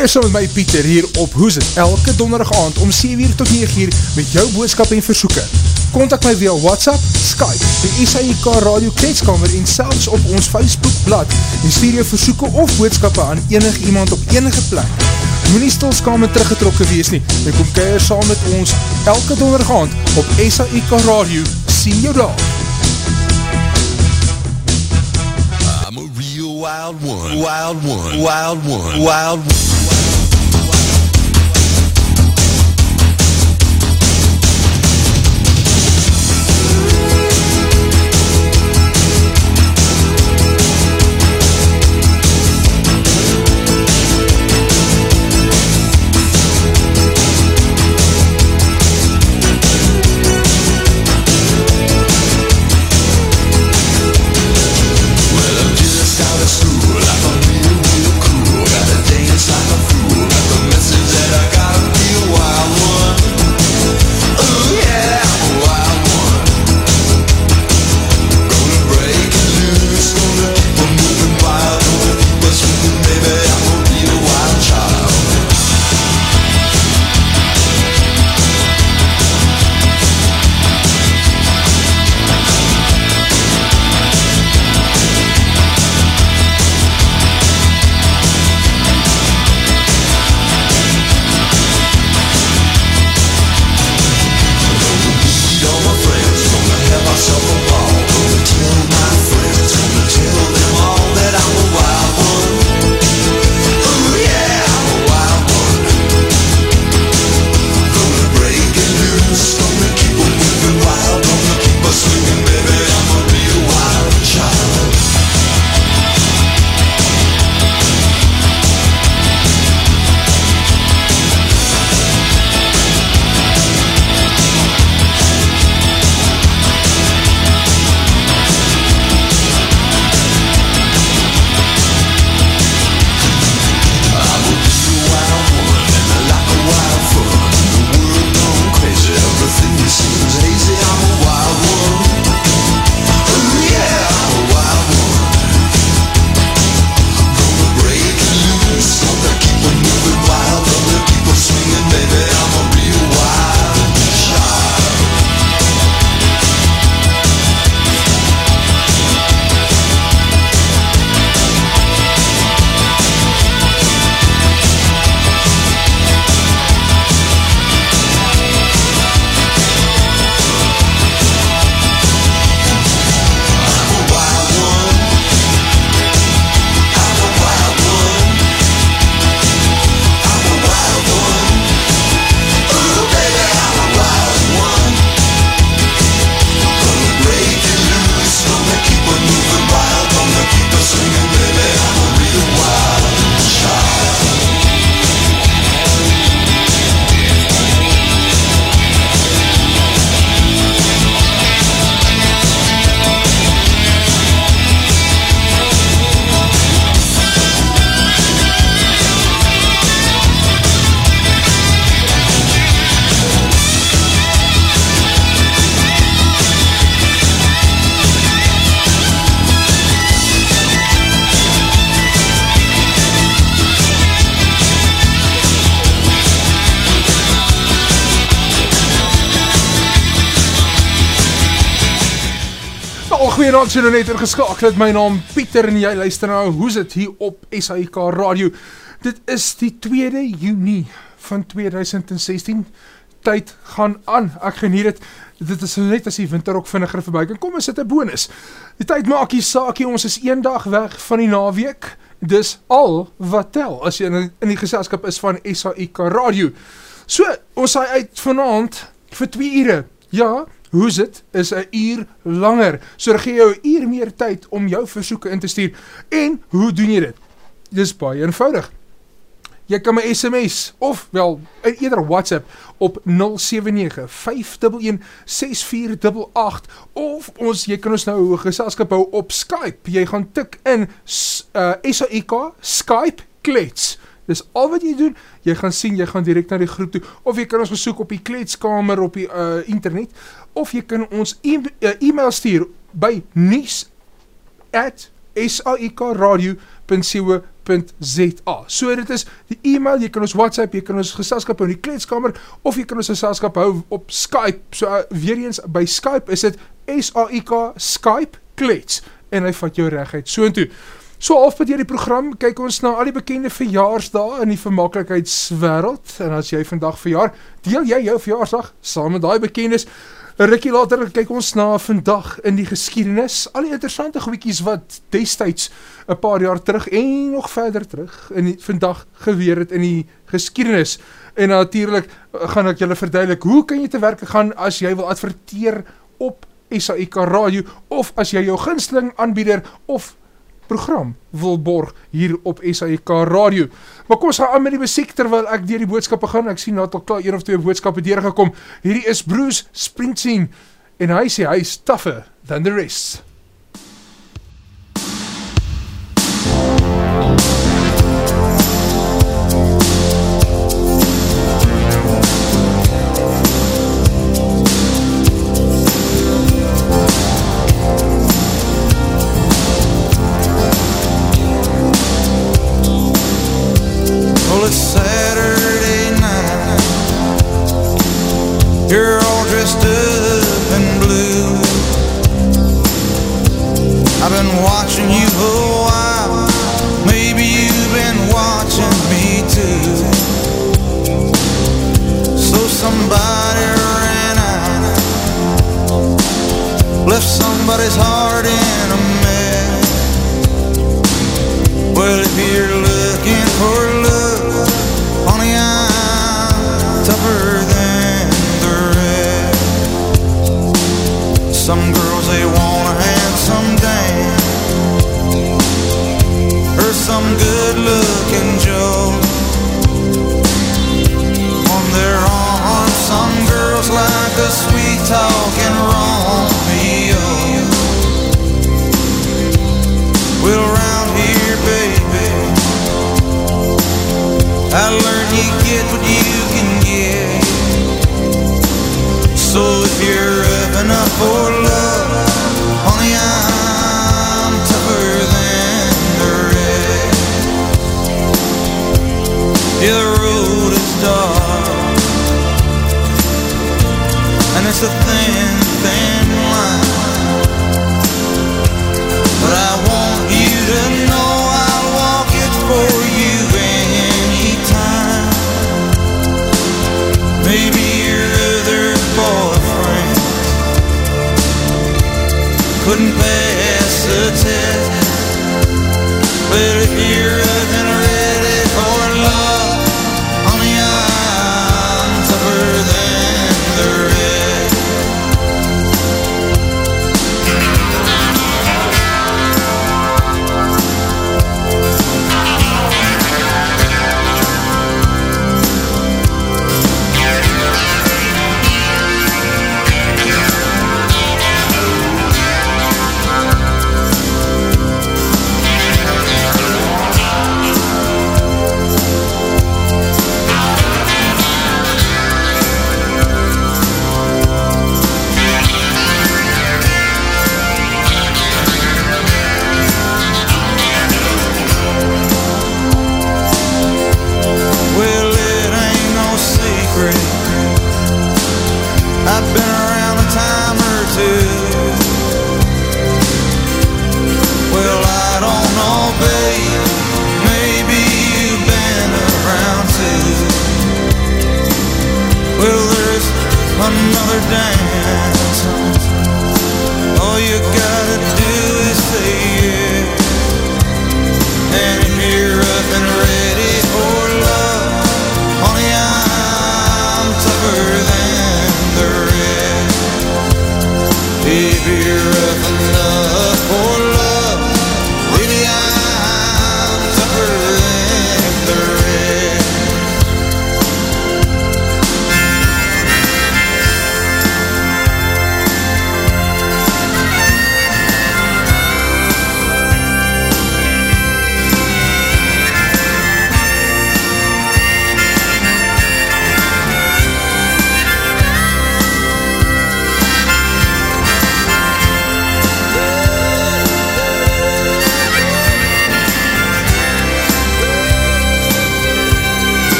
kuier saam met my Pieter hier op Hoes het elke donderdag aand om 7 uur tot 9 uur met jou boodskap en versoeken. Contact my via WhatsApp, Skype, die SAIK Radio Kletskamer en selfs op ons Facebook blad en stuur jou versoeken of boodskappe aan enig iemand op enige plek. Moe nie stilskamer teruggetrokken wees nie, en kom kuier saam met ons elke donderdag aand op SAIK Radio. Sien jou daar! I'm a real wild one. Wild one. Wild one. Wild one. Goeienaand, so net ingeskakel het. My naam Pieter en jy luister nou, hoe's het hier op SAIK Radio? Dit is die 2de juni van 2016, tyd gaan aan, ek geniet het, dit is net as die winter ook vinniger voorbij, en kom ons sit een bonus, die tyd maak die saakie, ons is een dag weg van die naweek, dis al wat tel, as jy in die geselskap is van SAIK Radio. So, ons saai uit vanavond vir 2 ure, ja, Hoe's it is 'n uur langer. So gee jou 'n uur meer tyd om jou versoeke in te stuur. En hoe doen jy dit? Dis baie eenvoudig. Jy kan my SMS of wel eerder WhatsApp op 079-511-6488 of ons, jy kan ons nou geselskap hou op Skype. Jy gaan tik in uh, SAIK Skype klets. Dis al wat jy doen, jy gaan sien, jy gaan direct na die groep toe, of jy kan ons besoek op die kletskamer op die uh, internet, of jy kan ons e uh, e-mail stuur by nies at saikradio.co.za. So dit is die e-mail, jy kan ons WhatsApp, jy kan ons geselskap hou in die kletskamer of jy kan ons geselskap hou op Skype. So uh, weer eens by Skype is dit S A I K Skype klets en hy vat jou reguit soontoe. So half by die program kyk ons na al die bekende verjaarsdae in die vermaaklikheidswêreld en as jy vandag verjaar, deel jy jou verjaarsdag saam met daai bekendes. 'n Rukkie later kyk ons na vandag in die geskiedenis, al die interessante goedjies wat destyds 'n paar jaar terug en nog verder terug in die, vandag gebeur het in die geskiedenis. En natuurlik gaan ek julle verduidelik hoe kan jy te werk gaan as jy wil adverteer op SAIK radio of as jy jou gunsteling aanbieder of program wil borg hier op SAIK radio. Maar kom ons gaan aan met die musiek terwyl ek deur die boodskappe gaan. Ek sien nou al klaar een of twee boodskappe deurgekom. Hierdie is Bruce Springsteen en hy sê hy is tougher than the rest.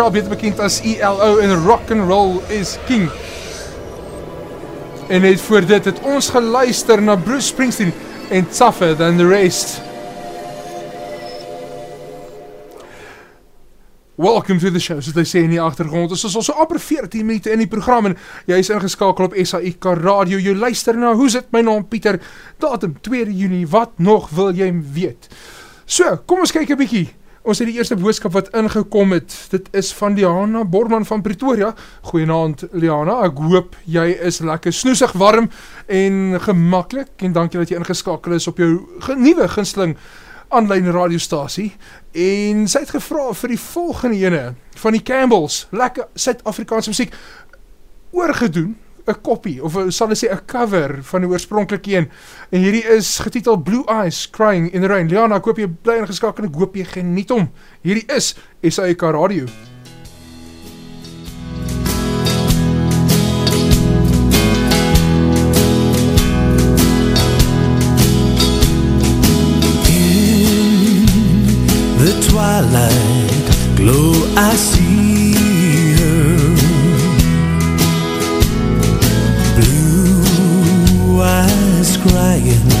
Orchestra, beter bekend as ELO en Rock and Roll is King. En net voor dit het ons geluister na Bruce Springsteen en Tougher Than The Rest. Welcome to the show, soos hy sê in die achtergrond. Ons is al so amper 14 minute in die program en jy is ingeskakel op SAIK Radio. Jy luister na, hoe sit my naam Pieter, datum 2 juni, wat nog wil jy weet? So, kom ons kyk 'n bietjie. Ons het die eerste boodskap wat ingekom het. Dit is van Diana Borman van Pretoria. Goeienaand Liana. Ek hoop jy is lekker snoesig warm en gemaklik en dankie dat jy ingeskakel is op jou ge nuwe gunsteling aanlyn radiostasie. En sy het gevra vir die volgende ene van die Campbells, lekker Suid-Afrikaanse musiek oorgedoen 'n kopie of a- sal ek sê 'n cover van die oorspronklike een. En hierdie is getitel Blue Eyes Crying in the Rain. Liana, ek hoop jy bly ingeskakel en ek hoop jy geniet hom. Hierdie is SAK Radio. the twilight glow I see crying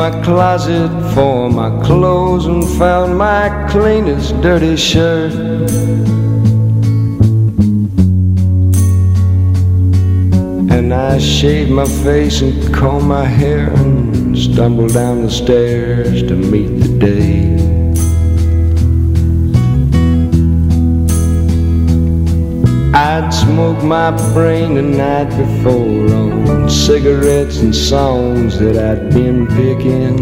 my closet for my clothes and found my cleanest dirty shirt. And I shaved my face and combed my hair and stumbled down the stairs to meet the day. I'd smoked my brain the night before on cigarettes and songs that I'd been picking.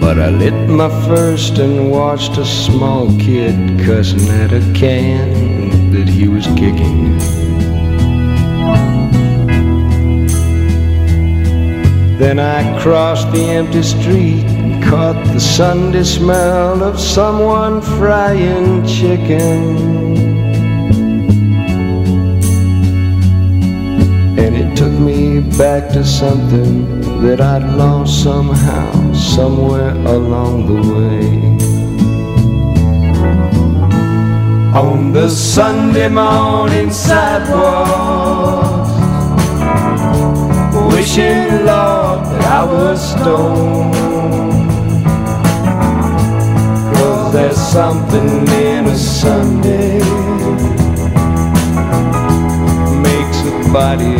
But I lit my first and watched a small kid cussing at a can that he was kicking. Then I crossed the empty street and caught the Sunday smell of someone frying chicken. And it took me back to something that I'd lost somehow, somewhere along the way. On the Sunday morning sidewalk wishing, Lord, that I was stoned. Cause there's something in a Sunday makes a body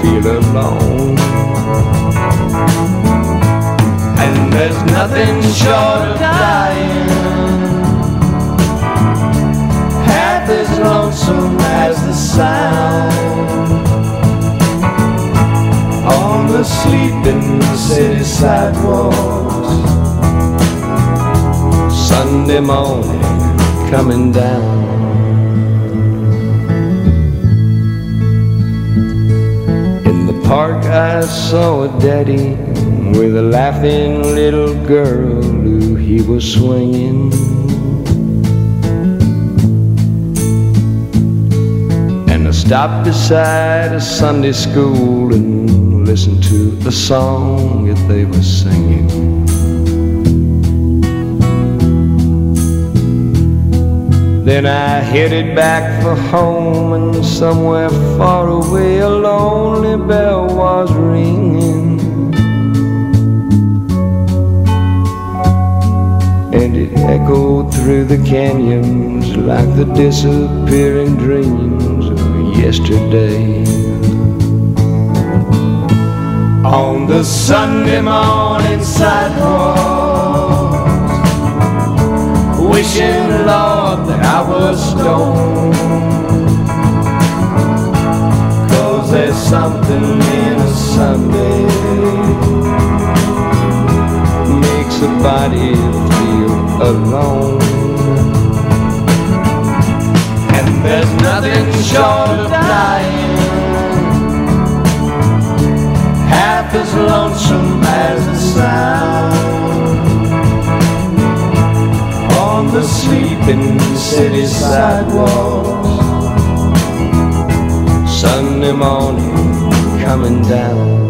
feel alone. And there's nothing short of dying Sunday morning coming down. In the park, I saw a daddy with a laughing little girl who he was swinging. And I stopped beside a Sunday school and listened to the song that they were singing. Then I headed back for home, and somewhere far away a lonely bell was ringing. And it echoed through the canyons like the disappearing dreams of yesterday. On the Sunday morning sidewalk, wishing, Lord, that I was stoned. Cause there's something in a Sunday makes a body feel alone. And there's nothing short of dying half as lonesome as the sound the sleeping city sidewalks. Sunday morning coming down.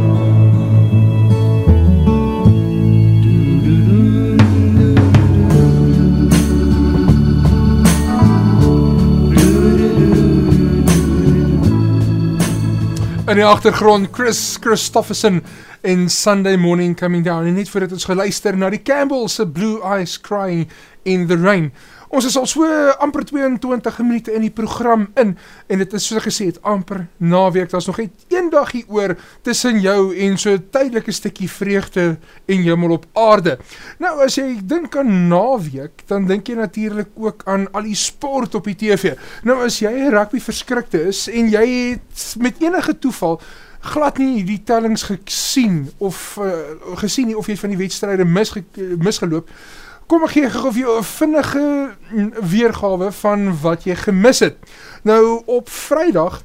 In die achtergrond Chris Christofferson en Sunday Morning Coming Down en net voordat ons geluister na die Campbell's Blue Eyes Crying in the Rain. Ons is al so amper 22 minute in die program in en dit is soos gesê het amper naweek. Daar's nog net een dag hier oor tussen jou en so 'n tydelike stukkie vreugde en hemel op aarde. Nou as jy dink aan naweek, dan dink jy natuurlik ook aan al die sport op die TV. Nou as jy 'n rugby verskrikte is en jy het met enige toeval glad nie die tellings gesien of uh, gesien nie of jy van die wedstryde misge misgeloop Kom ek gee gou vir jou 'n vinnige mm, weergawe van wat jy gemis het. Nou op Vrydag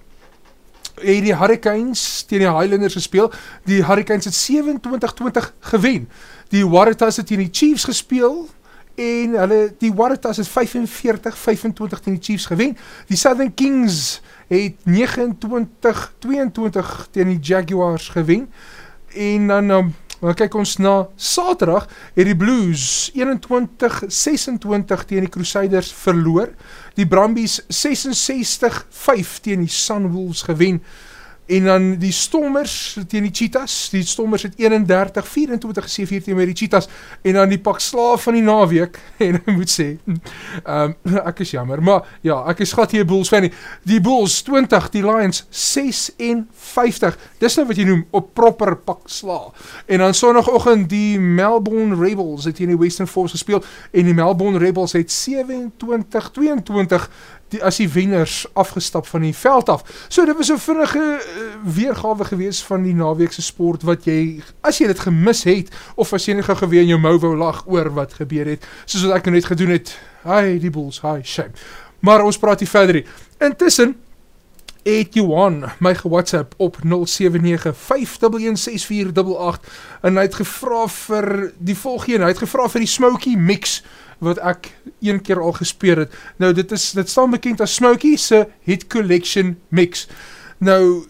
het die Hurricanes teen die Highlanders gespeel. Die Hurricanes het 27-20 gewen. Die Waratahs het teen die Chiefs gespeel en hulle die Waratahs het 45-25 teen die Chiefs gewen. Die Southern Kings het 29-22 teen die Jaguars gewen. En dan um, Maar kyk ons na Saterdag het die Blues 21-26 teen die Crusaders verloor. Die Brumbies 66-5 teen die Sunwolves gewen. En dan die Stormers teen die Cheetahs. Die Stormers het 31-24 gesê vir teen die Cheetahs en dan die pak slaaf van die naweek en ek moet sê, um, ek is jammer, maar ja, ek is glad hier Bulls fan. Die Bulls 20, die Lions 56. Dis nou wat jy noem op proper pak slaaf. En dan sonoggend die Melbourne Rebels het teen die Western Force gespeel en die Melbourne Rebels het 27-22 die as die wenners afgestap van die veld af. So dit was 'n vinnige uh, weergawe gewees van die naweek se sport wat jy as jy dit gemis het of as jy net gou geweet in jou mou wou lag oor wat gebeur het, soos wat ek nou net gedoen het. Hi die bulls, hi shame. Maar ons praat hier verder. Intussen het Johan my ge-WhatsApp op 0795116488 en hy het gevra vir die volgende, hy het gevra vir die Smoky Mix wat ek een keer al gespeel het. Nou dit is dit staan bekend as Smokey se Hit Collection Mix. Nou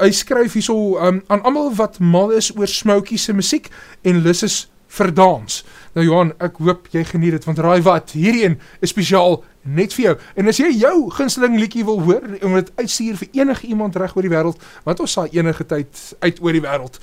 hy skryf hierso um, aan almal wat mal is oor Smokey se musiek en lus is vir dans. Nou Johan, ek hoop jy geniet dit want raai wat, hierdie een is spesiaal net vir jou. En as jy jou gunsteling liedjie wil hoor om dit uitstuur vir enige iemand reg oor die wêreld, want ons saai enige tyd uit oor die wêreld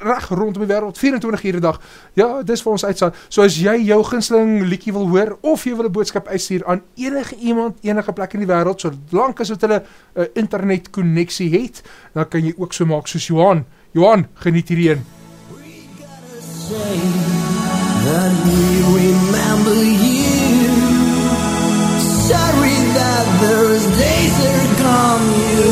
reg rondom die wêreld 24 ure 'n dag. Ja, dis vir ons uitsaai. So as jy jou gunsteling liedjie wil hoor of jy wil 'n boodskap uitstuur aan enige iemand enige plek in die wêreld, solank as dit hulle 'n uh, internet koneksie het, dan kan jy ook so maak soos Johan. Johan, geniet hierdie een. that we remember you. Sorry that those days are gone. You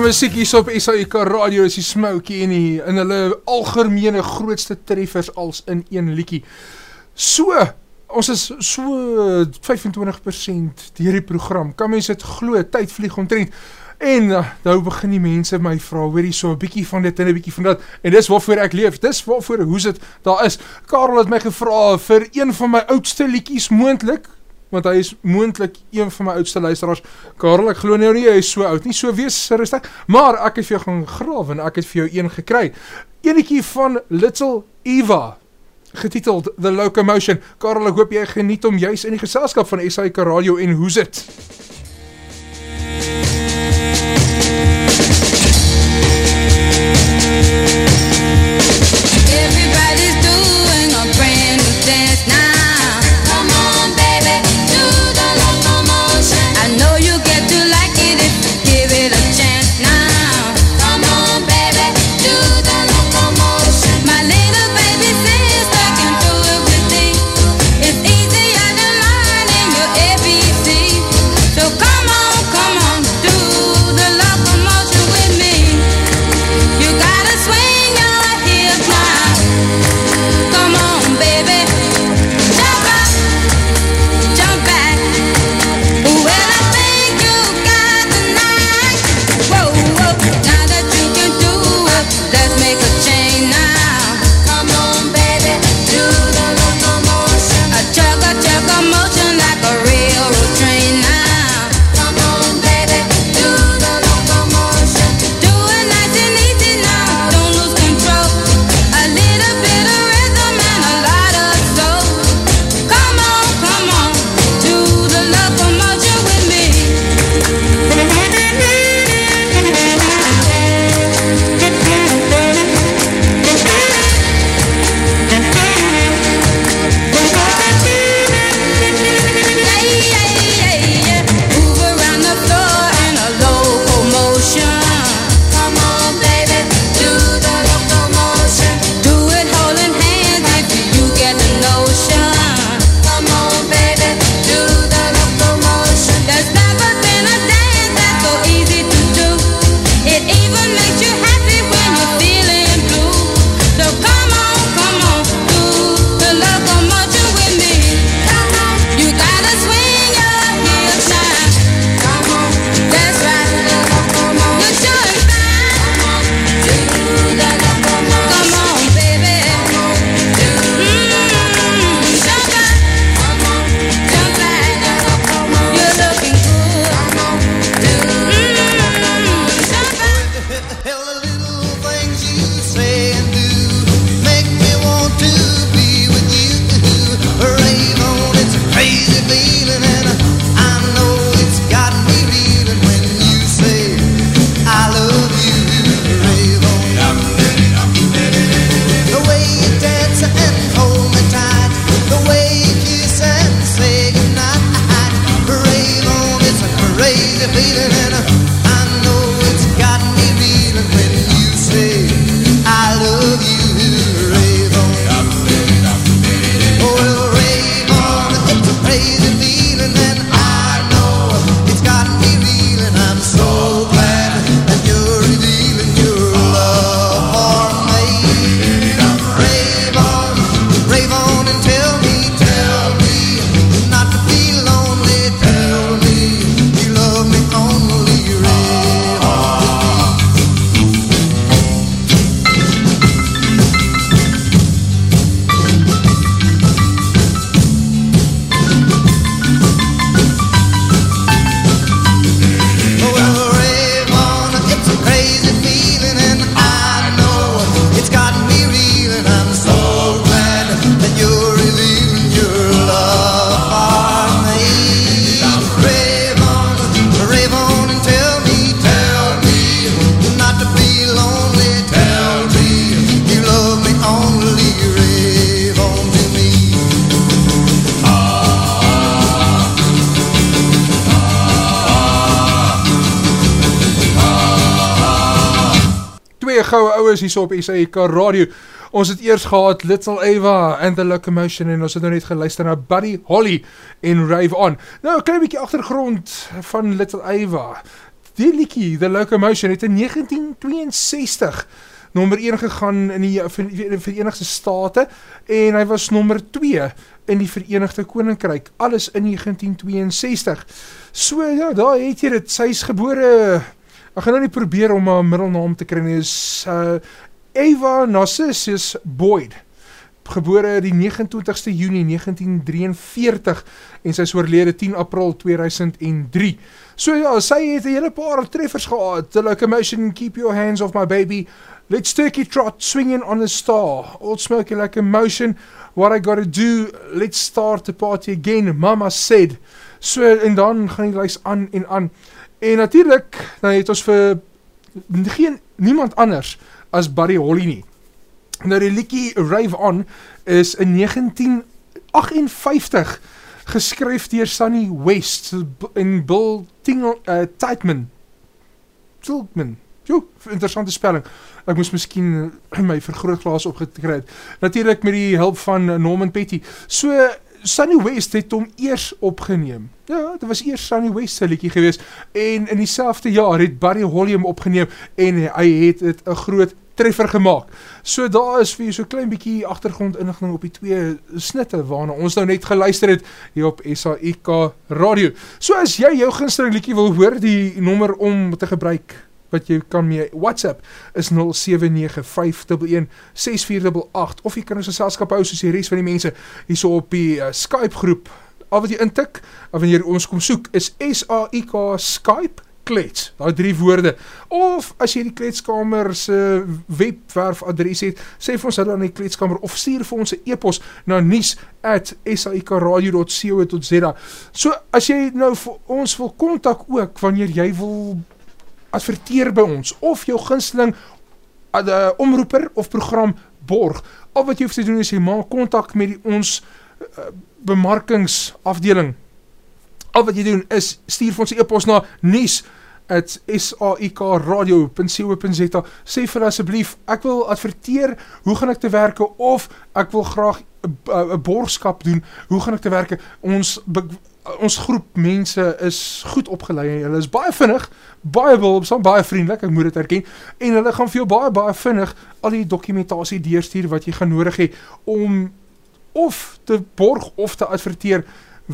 Daai musiek hier op SAIK Radio is die Smoukie en die in hulle algemene grootste treffers als in een liedjie. So, ons is so 25% deur die program. Kan mense dit glo? Tyd vlieg omtrent. En eh, nou begin die mense my vra, hoor hier so 'n bietjie van dit en 'n bietjie van dat. En dis waarvoor ek leef. Dis waarvoor hoe's dit daar is. Karel het my gevra vir een van my oudste liedjies moontlik want hy is moontlik een van my oudste luisteraars. Karel, ek glo nou nie hy is so oud nie. So wees rustig, maar ek het vir jou gaan grawe en ek het vir jou een gekry. Enetjie van Little Eva getiteld The Locomotion. Karel, ek hoop jy geniet hom juis in die geselskap van SAK Radio en hoe's dit? Everybody is hierso op SAK Radio. Ons het eers gehad Little Eva and the Locomotion en ons het nou net geluister na Buddy Holly en Rave On. Nou 'n klein bietjie agtergrond van Little Eva. Die liedjie The Locomotion het in 1962 nommer 1 gegaan in die eh, Verenigde State en hy was nommer 2 in die Verenigde Koninkryk alles in 1962. So ja, daar het jy dit. Sy's gebore ek gaan nou nie probeer om haar middelnaam te kry nie, is uh, Eva Narcissus Boyd, gebore die 29ste Junie 1943 en sy is oorlede 10 April 2003. So ja, sy het 'n hele paar treffers gehad. The Locomotion, Keep Your Hands Off My Baby, Let's Turkey Trot, Swinging on a Star, Old Smoky Locomotion, What I Gotta Do, Let's Start the Party Again, Mama Said. So en dan gaan die lys aan en aan. En natuurlik, nou het ons vir geen niemand anders as Buddy Holly nie. Nou die liedjie Rave On is in 1958 geskryf deur Sunny West en Bill Tingle uh, Tightman. Tiltman. Jo, interessante spelling. Ek moes miskien uh, my vergrootglas opgekry het. Natuurlik met die hulp van uh, Norman Petty. So Sunny West het hom eers opgeneem. Ja, dit was eers Sunny West se liedjie geweest en in dieselfde jaar het Buddy Holly hom opgeneem en hy het dit 'n groot treffer gemaak. So daar is vir jou so klein bietjie agtergrondinligting op die twee snitte waarna ons nou net geluister het hier op SAIK Radio. So as jy jou gunsteling liedjie wil hoor, die nommer om te gebruik wat jy kan mee WhatsApp is 0795116488 of jy kan ons geselskap hou soos die res van die mense hierso op die uh, Skype groep. Al wat jy intik, of wanneer ons kom soek is SAIK Skype klets, daai drie woorde. Of as jy die kletskamer se webwerf adres het, sê vir ons hulle aan die kletskamer of stuur vir ons 'n e-pos na nuus@saikradio.co.za. So as jy nou vir ons wil kontak ook wanneer jy wil adverteer by ons of jou gunsteling uh, omroeper of program borg. Al wat jy hoef te doen is jy maak kontak met die, ons uh, bemarkingsafdeling. Al wat jy doen is stuur vir ons 'n e-pos na nuus at saikradio.co.za sê vir asseblief ek wil adverteer hoe gaan ek te werke of ek wil graag 'n borgskap doen hoe gaan ek te werke ons ons groep mense is goed opgelei hulle is baie vinnig baie behulpsaam baie vriendelik ek moet dit erken en hulle gaan vir jou baie baie vinnig al die dokumentasie deurstuur wat jy gaan nodig hê om of te borg of te adverteer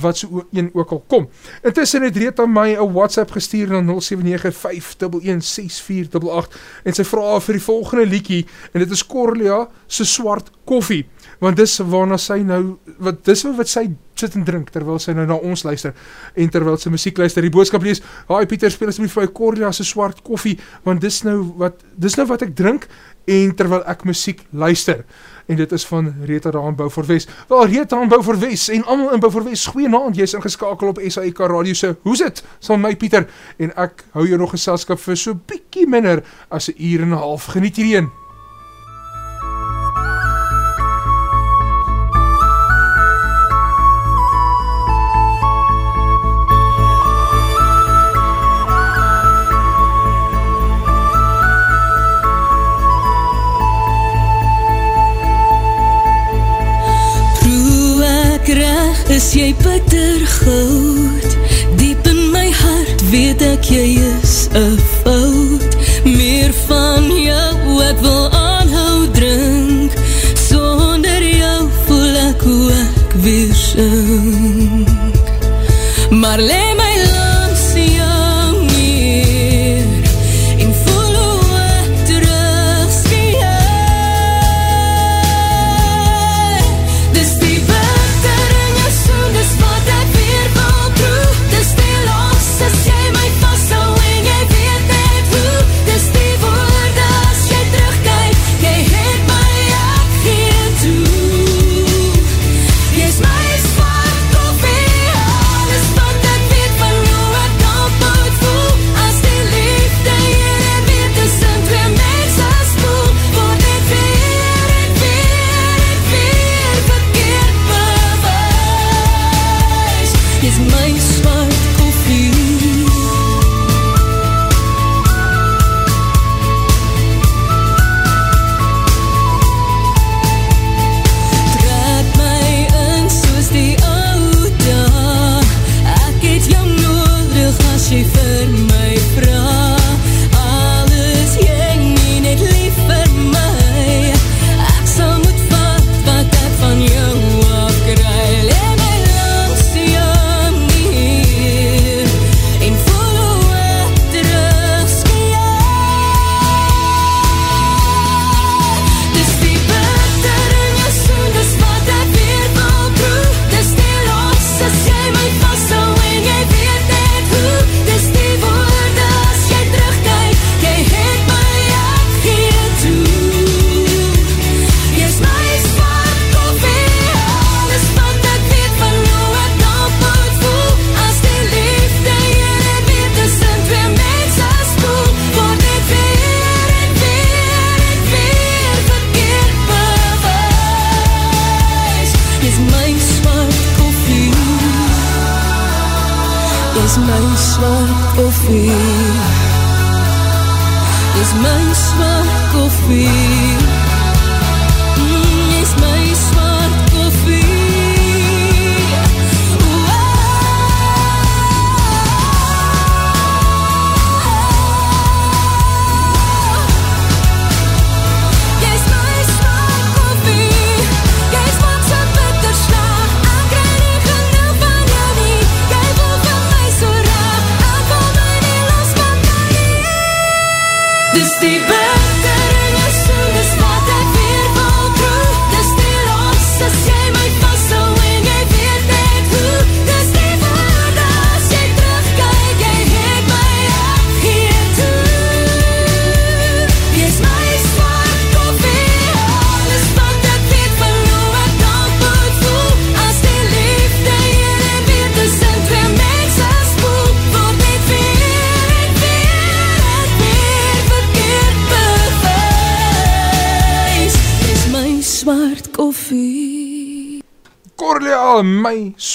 wat so een ook al kom. Intussen het Reet aan my 'n WhatsApp gestuur na 0795116488 en sy vra vir die volgende liedjie en dit is Corlia se swart koffie want dis waarna sy nou wat dis wat sy sit en drink terwyl sy nou na ons luister en terwyl sy musiek luister. Die boodskap lees: "Haai Pieter, speel asseblief vir my Corlia se swart koffie want dis nou wat dis nou wat ek drink en terwyl ek musiek luister." en dit is van Rita daar in Beaufort Wes. Wel Rita in Beaufort Wes en almal in Beaufort Wes, goeienaand. Jy's ingeskakel op SAK Radio se. Hoe's dit? Saam my Pieter en ek hou jou nog geselskap vir so bietjie minder as 'n uur en 'n half. Geniet hierdie een. Is jy bitter goud. Diep in my hart weet ek jy is een fout. Meer van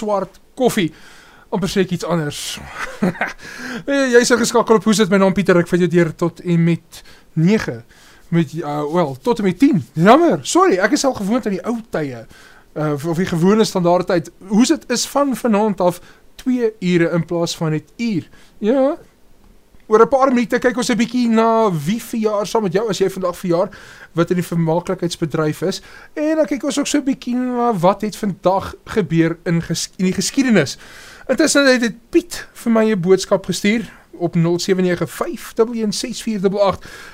swart koffie. amper sê ek iets anders. jy is ingeskakel op hoe sit my naam Pieter, ek vat jou deur tot en met 9. Met, uh, wel, tot en met 10. Jammer, sorry, ek is al gewoond aan die ou tye. Uh, of die gewone standaard tyd. Hoe sit is van vanaand af 2 ure in plaas van net uur. Ja, oor 'n paar minute kyk ons 'n bietjie na wie verjaar saam met jou as jy vandag verjaar wat in die vermaaklikheidsbedryf is en dan kyk ons ook so 'n bietjie na wat het vandag gebeur in, ges in die geskiedenis. Intussen het dit Piet vir my 'n boodskap gestuur op 0795116488.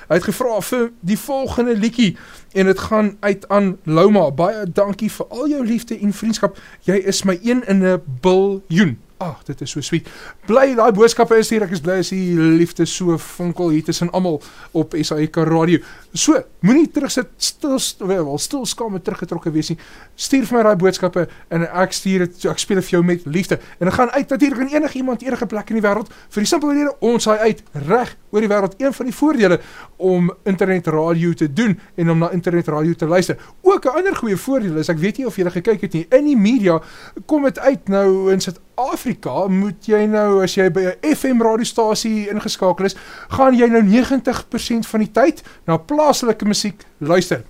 Hy het gevra vir die volgende liedjie en dit gaan uit aan Louma. Baie dankie vir al jou liefde en vriendskap. Jy is my een in 'n biljoen. Ag, dit is so sweet. Bly daai boodskappe hier. Ek is bly as die liefde so vonkel hier tussen almal op SAK radio. So, moenie terugsit stil wel stil skaam en teruggetrokke wees nie. Stuur vir my daai boodskappe en ek stuur dit ek speel dit vir jou met liefde. En dit gaan uit natuurlik aan enige iemand enige plek in die wêreld vir die simpele rede ons hy uit reg oor die wêreld. Een van die voordele om internetradio te doen en om na internetradio te luister. Ook 'n ander goeie voordeel is ek weet nie of julle gekyk het nie. In die media kom dit uit nou in Suid-Afrika moet jy nou as jy by 'n FM radiostasie ingeskakel is, gaan jy nou 90% van die tyd na plaaslike musiek luister.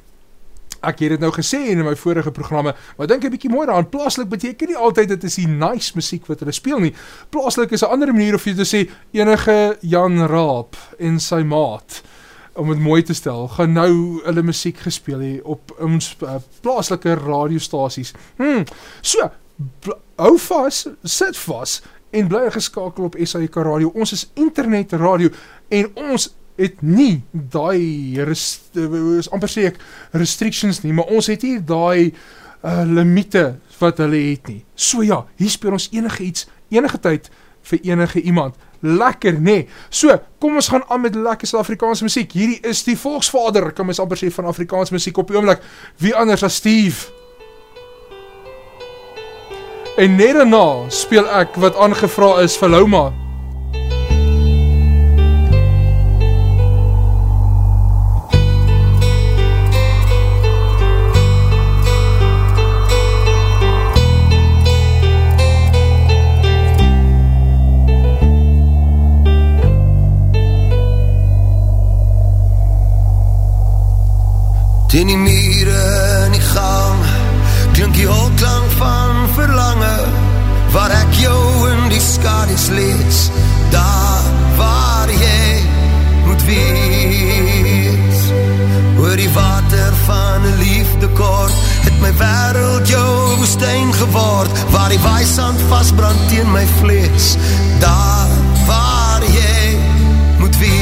Ek het dit nou gesê in my vorige programme, maar dink 'n bietjie mooi daaraan. Plaaslik beteken nie altyd dit is die nice musiek wat hulle speel nie. Plaaslik is 'n ander manier of jy te sê enige Jan Raap en sy maat om dit mooi te stel, gaan nou hulle musiek gespeel hê op ons uh, plaaslike radiostasies. Hmm. So, hou vas, sit vas en bly geskakel op SAK radio. Ons is internet radio en ons het nie daai eh, is amper sê ek restrictions nie, maar ons het nie daai uh, limite wat hulle het nie. So ja, hier speel ons enige iets, enige tyd vir enige iemand. Lekker, nê? Nee. So, kom ons gaan aan met lekker Suid-Afrikaanse musiek. Hierdie is die volksvader, kan mens amper sê van Afrikaanse musiek op die oomblik. Wie anders as Steve? En net daarna speel ek wat aangevra is vir Louma. Teen die mure in die gang Klink die holklank van verlange Waar ek jou in die skadies lees Daar waar jy moet wees. Oor die water van een liefdekort Het my wereld jou woestijn geword Waar die waaisand vastbrand teen my vlees Daar waar jy moet wees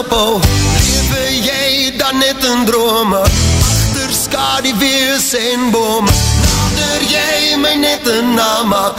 sonder ophou Lewe jy dan net in drome? Achter skadiwees en bome. Nader jy my net in namaak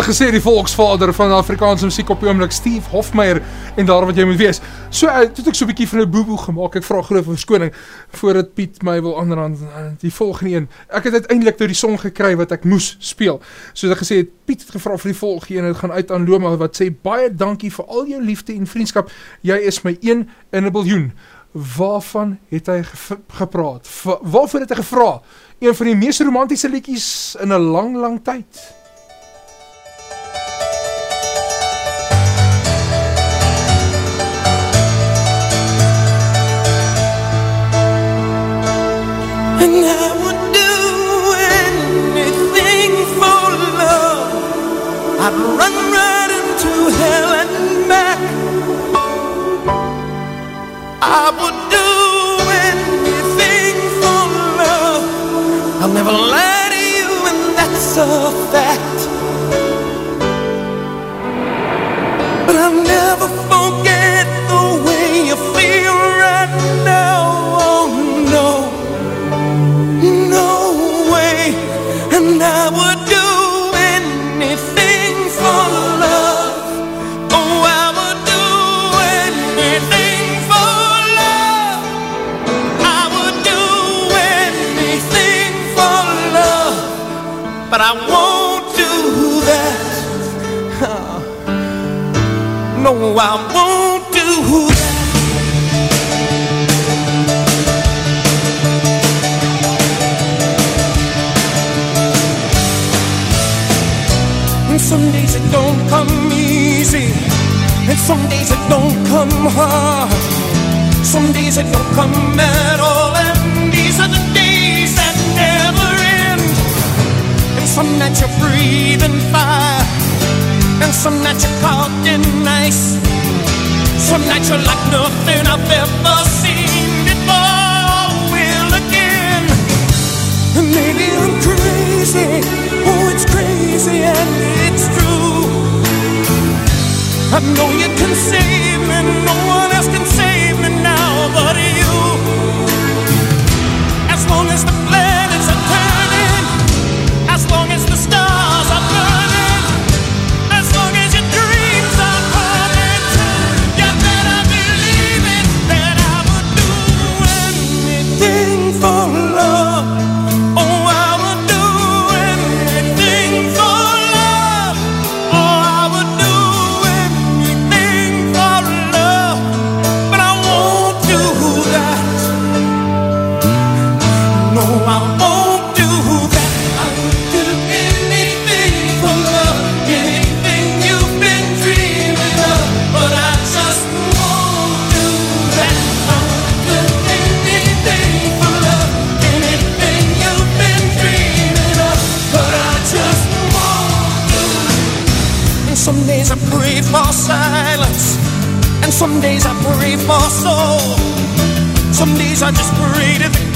Ek gesê die volksvader van Afrikaanse musiek op die oomblik Steve Hofmeyer en daar wat jy moet wees. So uh, toe het ek so 'n bietjie van 'n boeboe gemaak. Ek vra vir verskoning voordat Piet my wil aanrand uh, die volgende een. Ek het uiteindelik nou die song gekry wat ek moes speel. Soos ek gesê het Piet het gevra vir die volgende een. Dit gaan uit aan Loma wat sê baie dankie vir al jou liefde en vriendskap. Jy is my 1 in 'n biljoen. Waarvan het hy ge gepraat? Waarvoor het hy gevra? Een van die mees romantiese liedjies in 'n lang lang tyd. I'd run right into hell and back. I would do anything for love. I'll never lie to you, and that's a fact. But I'll never forget the way you feel right now. Oh no no way. And I would No, I won't do. And some days it don't come easy. And some days it don't come hard. Some days it don't come at all. And these are the days that never end. And some nights you're breathing fire. And some nights you're caught in ice. Some nights you're like nothing I've ever seen before. Will again. And maybe I'm crazy. Oh, it's crazy and it's true. I know you can save me. No Some days I pray for soul. Some days I just pray to the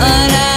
but I.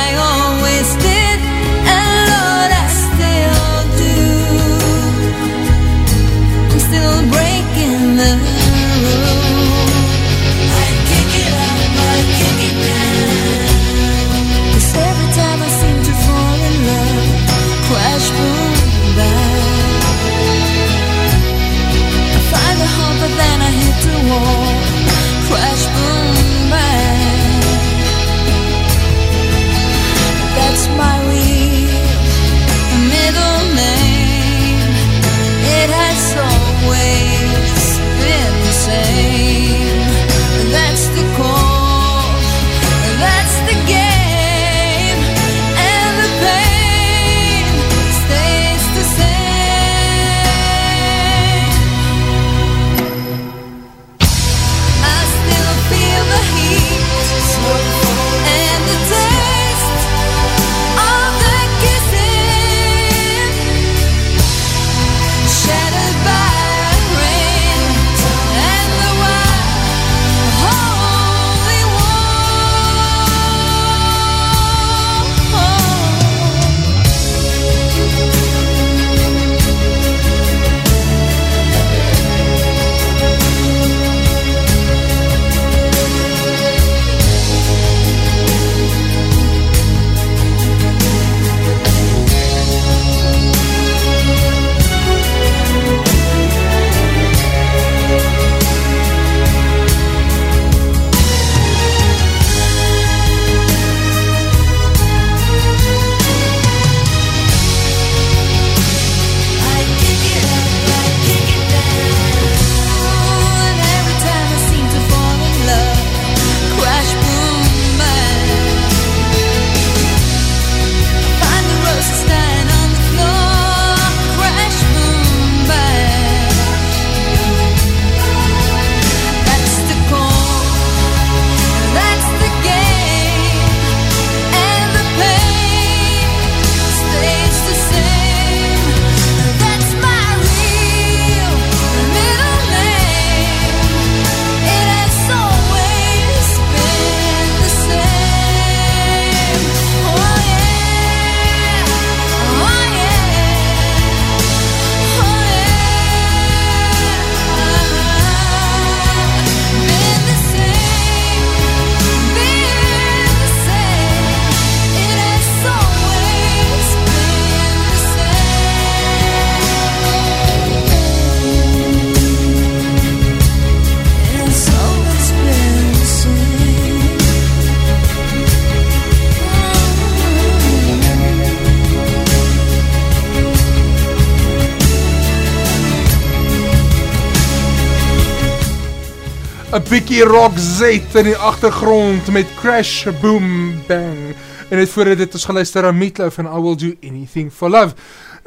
bietjie rock zet in die agtergrond met Crash Boom Bang. En net voor dit ons geluister aan Meatloaf en I Will Do Anything for Love.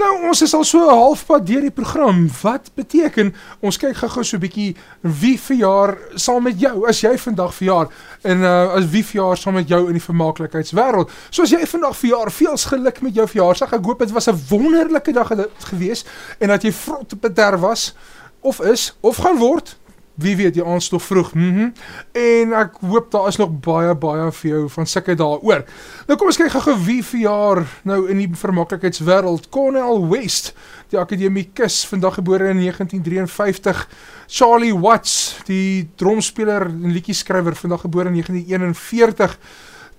Nou, ons is al so halfpad deur die program. Wat beteken ons kyk gou-gou so 'n bietjie wie verjaar saam met jou as jy vandag verjaar en uh, as wie verjaar saam met jou in die vermaaklikheidswêreld. So as jy vandag verjaar, veels geluk met jou verjaarsdag. Ek hoop dit was 'n wonderlike dag gewees en dat jy vrot bederf was of is of gaan word. Wie weet, aand is nog vroeg. Mhm. Mm en ek hoop daar is nog baie baie vir jou van sulke dae oor. Nou kom ons kyk gou wie verjaar nou in die vermaaklikheidswêreld. Cornel West, die akademikus, vandag gebore in 1953. Charlie Watts, die drumspeler en liedjie-skrywer, vandag gebore in 1941.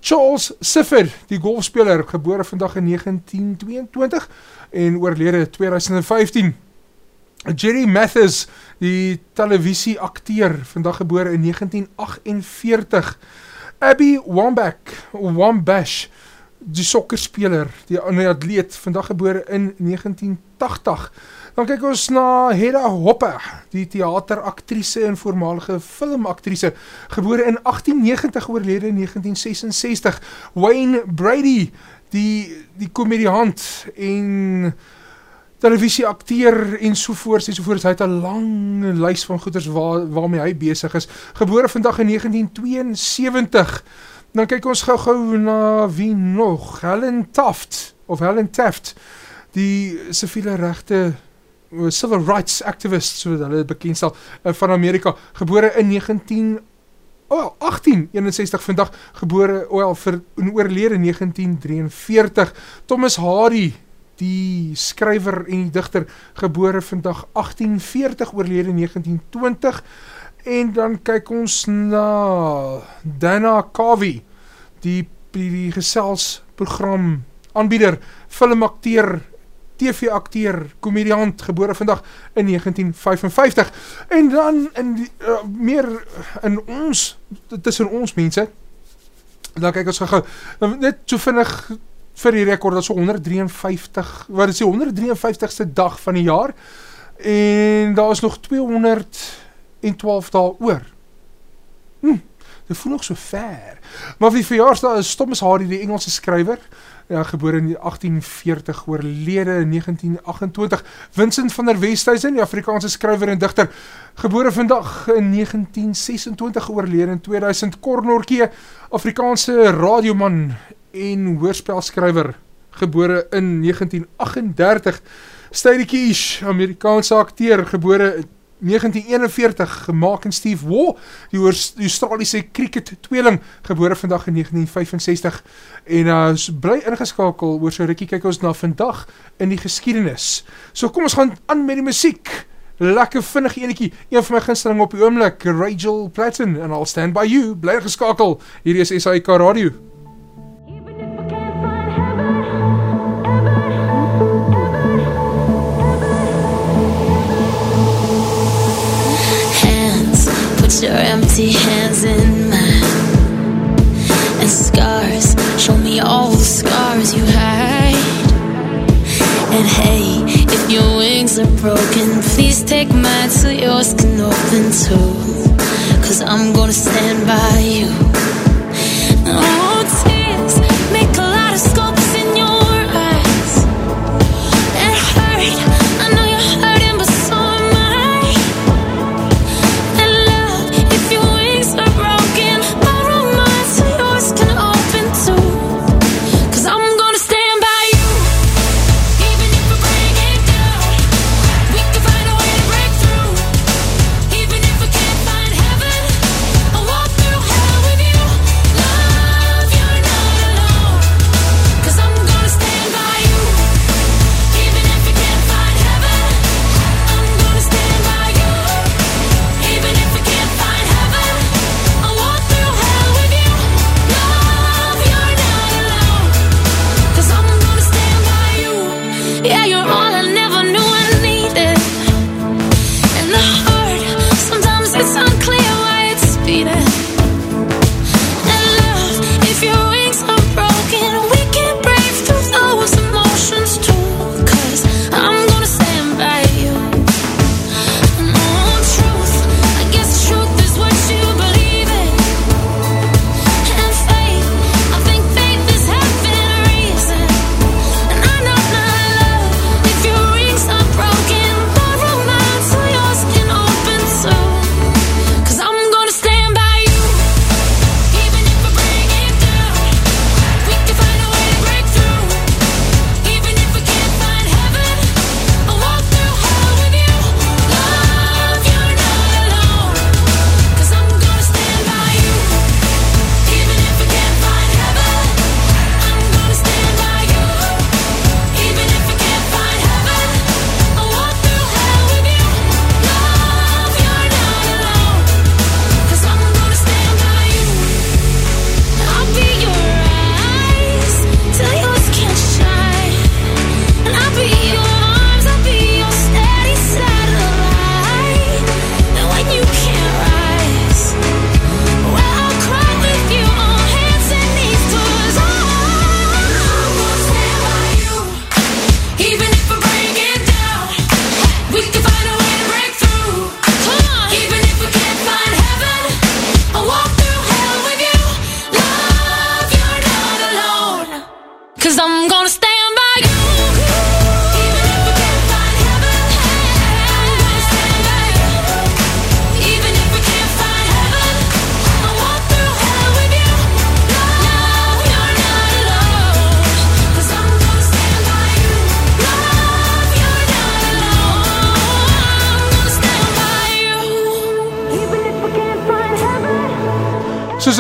Charles Sifford, die golfspeler, gebore vandag in 1922 en oorlede 2015. Jerry Mathis, die televisieakteur, vandag gebore in 1948. Abby Wambach, Wambash, die sokkerspeler, die ander atleet, vandag gebore in 1980. Dan kyk ons na Hedda Hoppe, die theateraktrise en voormalige filmaktrise, gebore in 1890, oorlede in 1966. Wayne Brady, die, die komediant en televisieakteur en sovoorts en sovoorts. Hy het 'n lang lys van goeders waar waarmee hy besig is. Gebore vandag in 1972. Dan kyk ons gou-gou na wie nog. Helen Taft of Helen Taft, die siviele regte civil rights activist so hulle bekend sal eh, van Amerika, gebore in 19 Oh, 1861 vandag gebore, wel vir oorlede 1943. Thomas Hardy, die skrywer en die digter gebore vandag 1840 oorlede 1920 en dan kyk ons na Dana Kavi die die geselsprogram aanbieder filmakteur TV-akteur, komediant, gebore vandag in 1955. En dan in die, uh, meer in ons, tussen ons mense, dan kyk ons gauw, net so vinnig vir die rekord, dat so 153, wat is die 153ste dag van die jaar, en daar is nog 212 daal oor. Hm, dit voel nog so ver. Maar vir die verjaarsdag is Thomas Hardy, die Engelse skryver, ja, geboor in 1840, oorlede in 1928. Vincent van der Westhuizen, die Afrikaanse skryver en dichter, gebore vandag in 1926, oorlede in 2000. Kornorkie, Afrikaanse radioman en hoorspelskrywer, gebore in 1938. Steady Keish, Amerikaanse acteur, gebore in 1941, gemaakt in Steve Waugh, die, Australiese cricket tweeling, gebore vandag in 1965, en uh, bly ingeskakel, oor so rikkie, kyk ons na vandag in die geschiedenis. So kom ons gaan aan met die muziek, lekker vinnig enekie, een van my ginstelling op die oomlik, Rachel Platten, en I'll stand by you, bly ingeskakel, hier is SAIK Radio. Your empty hands in mine. And scars, show me all the scars you hide. And hey, if your wings are broken, please take mine so yours can open too. Cause I'm gonna stand by you. Oh,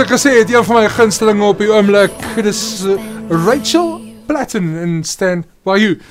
Ek gesê het, een van my gunstelinge op die oomblik, dis uh, Rachel Platten in Stand By You.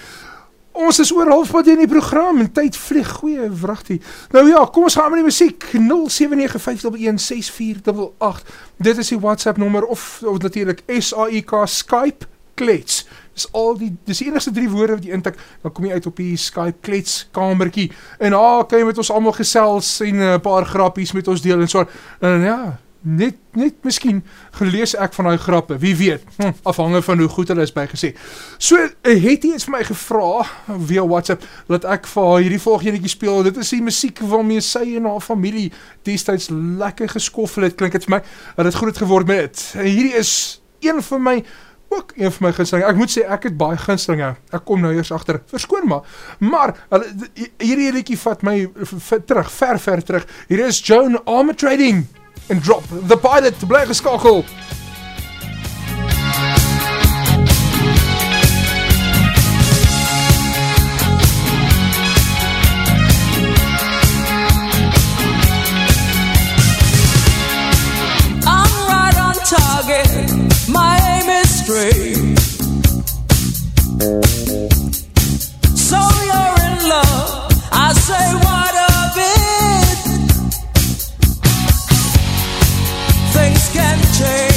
Ons is oor halfpad in die program en tyd vlieg goeie wragtie. Nou ja, kom ons gaan met die musiek 0795116488. Dit is die WhatsApp nommer of, of natuurlik SAIK Skype klets. Dis al die dis die enigste drie woorde wat jy intik, dan kom jy uit op die Skype klets kamertjie. En ah, kan jy met ons almal gesels en 'n uh, paar grappies met ons deel en so. En ja, net net miskien gelees ek van daai grappe, wie weet. Hm, afhangende van hoe goed hulle is bygesê. So uh, het hy iets vir my gevra via WhatsApp dat ek vir haar hierdie volgende enetjie speel. Dit is die musiek waarmee sy en haar familie destyds lekker geskoffel het. Klink dit vir my dat dit het geword dit. En hierdie is een van my ook een van my gunstelinge. Ek moet sê ek het baie gunstelinge. Ek kom nou eers agter. Verskoon maar. Maar hulle hierdie liedjie vat my terug, ver ver terug. Hier is Joan Armour Trading en Drop the Pilot bly geskakel. I'm right on target. My aim is straight. So you're in love. I say, say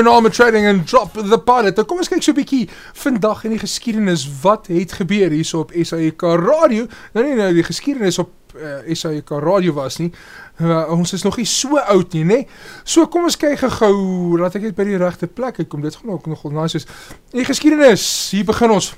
Joan Armour Trading en Drop the Pilot. Nou kom ons kyk so 'n bietjie vandag in die geskiedenis wat het gebeur hierso op SAK Radio. Nou nie nou die geskiedenis op uh, SAK Radio was nie. Uh, ons is nog nie so oud nie, nê? So kom ons kyk gou-gou, laat ek net by die regte plek uitkom. Dit gaan ook nogal nice wees. Die geskiedenis, hier begin ons.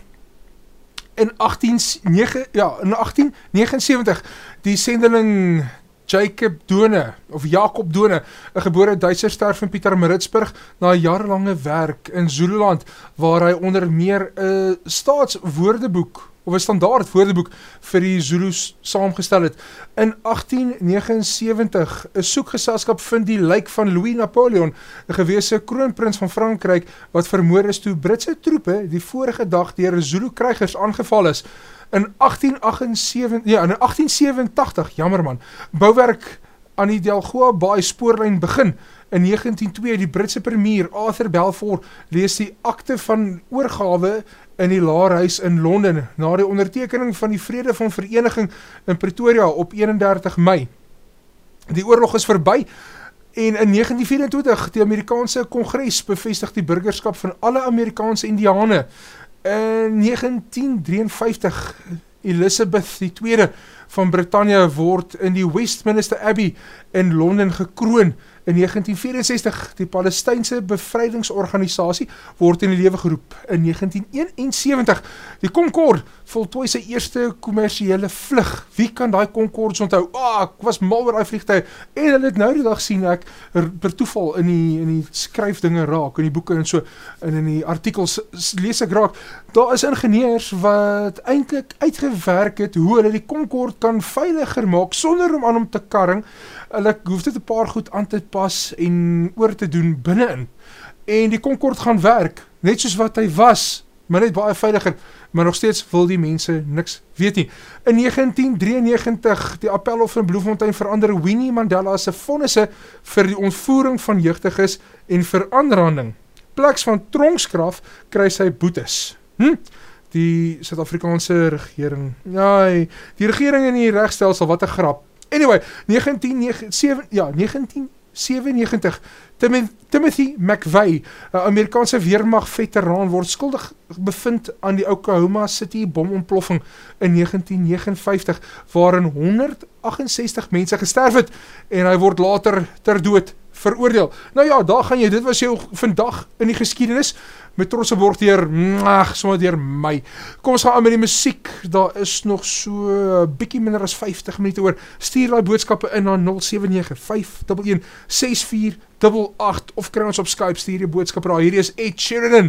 In 189 ja, in 1879 die sendeling Jacob Done of Jakob Done, 'n gebore Duitser sterf in Pietermaritzburg na 'n jarelange werk in Zululand waar hy onder meer 'n staatswoordeboek of 'n standaard woordeboek vir die Zulus saamgestel het. In 1879 'n soekgeselskap vind die lijk van Louis Napoleon, 'n gewese kroonprins van Frankryk wat vermoor is toe Britse troepe die vorige dag deur Zulu krygers aangeval is. In 1878 ja, in 1887, jammer man, bouwerk aan die Delgoa Baai spoorlyn begin. In 1902 die Britse premier Arthur Balfour lees die akte van oorgawe in die Laarhuis in Londen na die ondertekening van die Vrede van Vereniging in Pretoria op 31 Mei. Die oorlog is verby en in 1924 die Amerikaanse Kongres bevestig die burgerskap van alle Amerikaanse Indiane. In 1953 Elizabeth die tweede van Britannia word in die Westminster Abbey in Londen gekroon. In 1964 die Palestynse Bevrydingsorganisasie word in die lewe geroep. In 1971 die Concorde voltooi sy eerste kommersiële vlug. Wie kan daai Concorde onthou? Ah, oh, ek was mal oor daai vliegtuig en hulle het nou die dag sien ek er, per toeval in die in die skryfdinge raak in die boeke en so en in die artikels lees ek raak. Daar is ingenieurs wat eintlik uitgewerk het hoe hulle die Concorde kan veiliger maak sonder om aan hom te karring hulle hoef dit 'n paar goed aan te pas en oor te doen binne-in. En die Concorde gaan werk, net soos wat hy was, maar net baie veiliger, maar nog steeds wil die mense niks weet nie. In 1993, die appelhof in Bloemfontein verander Winnie Mandela se vonnisse vir die ontvoering van jeugdiges en vir aanranding. Pleks van tronkskraf kry sy boetes. Hm? Die Suid-Afrikaanse regering. Ja, die regering en die regstelsel, wat 'n grap. Anyway, 1997 ja, 1997 Tim Timothy McVeigh, 'n Amerikaanse weermag veteraan word skuldig bevind aan die Oklahoma City bomontploffing in 1959 waarin 168 mense gesterf het en hy word later ter dood veroordeel. Nou ja, daar gaan jy, dit was jou vandag in die geskiedenis met trotse borg deur, ag, sommer deur my. Kom ons gaan aan met die musiek. Daar is nog so uh, bietjie minder as 50 minute oor. Stuur daai boodskappe in na 0795116488 of kry ons op Skype stuur jy boodskap daar. Hierdie is Ed Sheeran.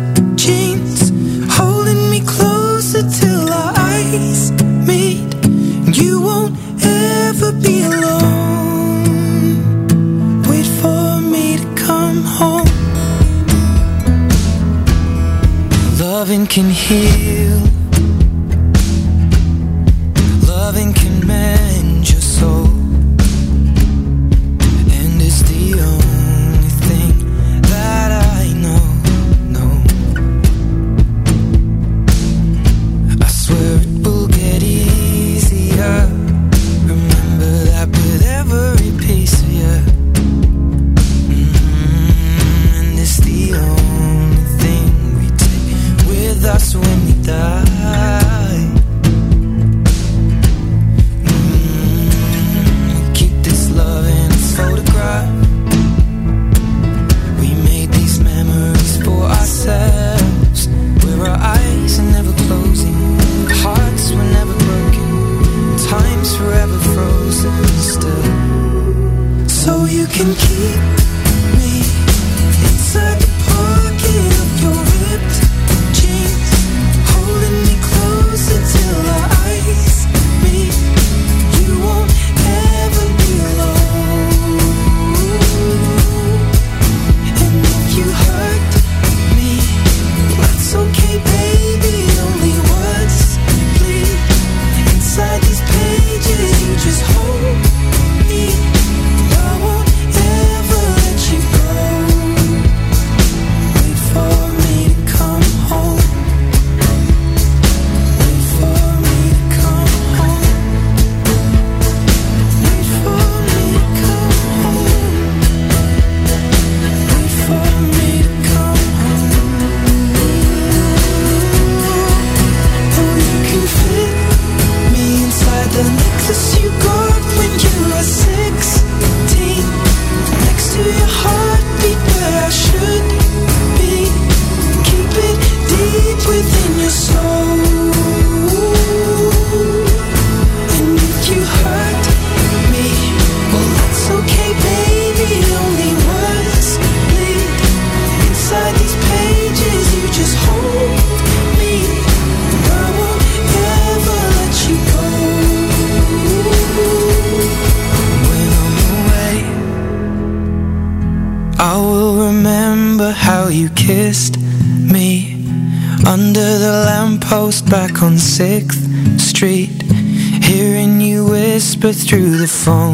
eyes meet. You won't ever be alone. Wait for me to come home. Loving can heal. Through the phone.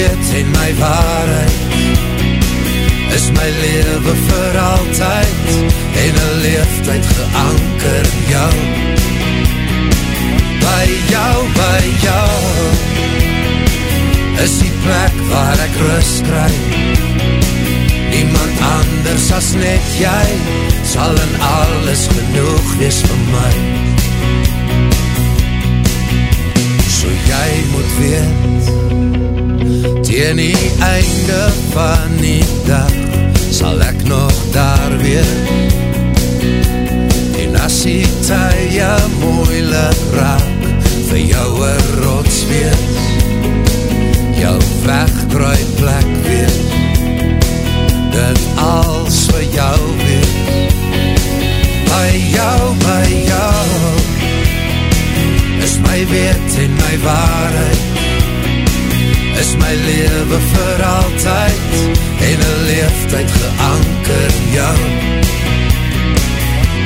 My weet en my waarheid. Is my leven vir altyd en een leeftijd geanker in jou. By jou, by jou. Is die plek waar ek rust kry. Niemand anders as net jy sal in alles genoeg wees vir my. So jy moet weet teen die einde van die dag sal ek nog daar wees. En as die tye moeilik raak vir jou een rots wees. Jou wegdraai plek wees. Dit als vir jou wees. By jou, by jou. Is my weet en my waarheid is my leven vir altyd. En een leeftijd geanker in jou.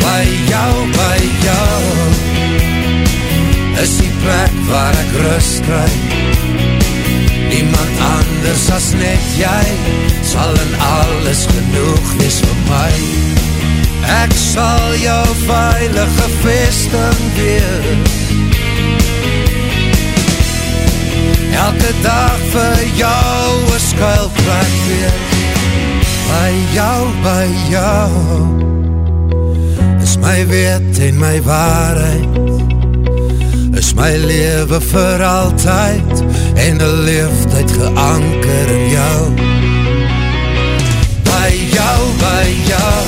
By jou, by jou. Is die plek waar ek rust kry. Niemand anders as net jy. Sal in alles genoeg wees vir my. Ek sal jou veilige vesting wees elke dag vir jou een skuilplek weer. By jou, by jou. Is my weet en my waarheid. Is my leven vir altyd. En die leeftijd geanker in jou. By jou, by jou.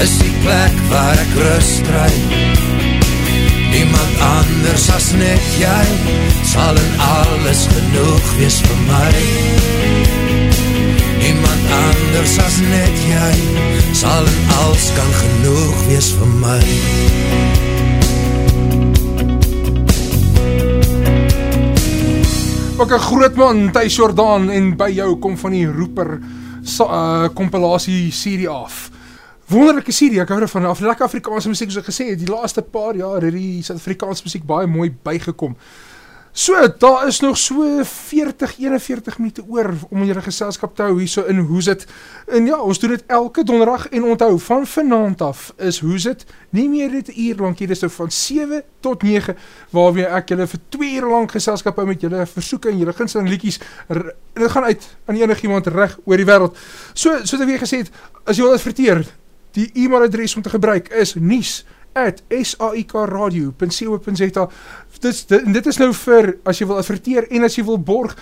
Is die plek waar ek rust krijg Niemand anders as net jy Sal in alles genoeg wees vir my Niemand anders as net jy Sal in alles kan genoeg wees vir my Ook een groot man, Thijs Jordaan En by jou kom van die roeper uh, Compilatie serie af wonderlijke serie, ek hou daarvan, lekker Afrikaanse muziek, soos ek gesê het, die laaste paar jaar het die Suid-Afrikaanse muziek baie mooi bygekom. So, daar is nog so 40, 41 minuten oor om jyre geselskap te hou hier so in Hoezit. En ja, ons doen het elke donderdag en onthou, van vanavond af is Hoezit nie meer dit uur lang, hier is nou van 7 tot 9, waar weer ek jylle vir 2 uur lang geselskap hou met jylle versoeken en jylle ginsteling liekies, en dit gaan uit aan enig iemand recht oor die wereld. So, so dat weer gesê het, as jy wil adverteer, Die e-mailadres om te gebruik is nies at saikradio.co.za dit, dit is nou vir, as jy wil adverteer en as jy wil borg,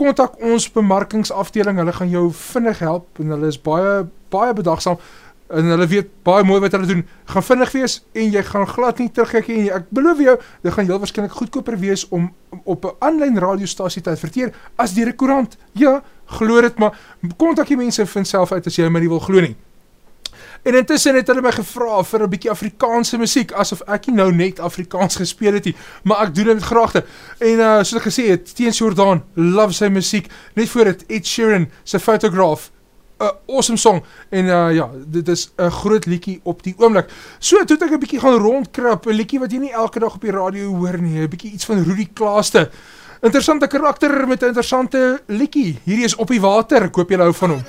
kontak ons bemarkingsafdeling, hulle gaan jou vinnig help en hulle is baie, baie bedagsam en hulle weet baie mooi wat hulle doen, gaan vinnig wees en jy gaan glad nie terugkijk en jy, ek beloof jou, dit gaan heel waarschijnlijk goedkoper wees om op een online radiostasie te adverteer as die rekorant, ja, geloof het, maar kontak die mense vind self uit as jy my nie wil geloof nie En intussen het hulle my gevra vir 'n bietjie Afrikaanse musiek asof ek nie nou net Afrikaans gespeel het nie, maar ek doen dit graagte. En uh soos ek gesê het, Teens Jordan love sy musiek. Net voor dit Ed Sheeran se Photograph 'n awesome song en uh ja, dit is 'n groot liedjie op die oomblik. So toe ek 'n bietjie gaan rondkrap, 'n liedjie wat jy nie elke dag op die radio hoor nie, 'n bietjie iets van Rudy Klaaste. Interessante karakter met 'n interessante liedjie. Hierdie is op die water. Ek hoop julle hou van hom.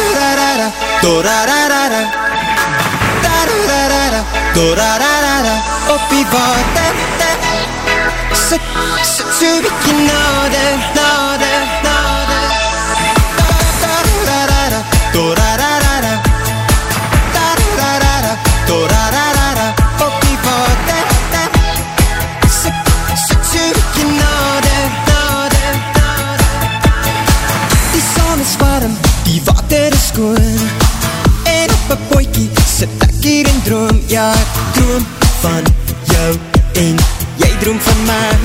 Da-da-da-da-da, do-da-da-da-da. Da-da-da-da-da, do-da-da-da-da. Op die water, sit, sit so van jou en jy droom van my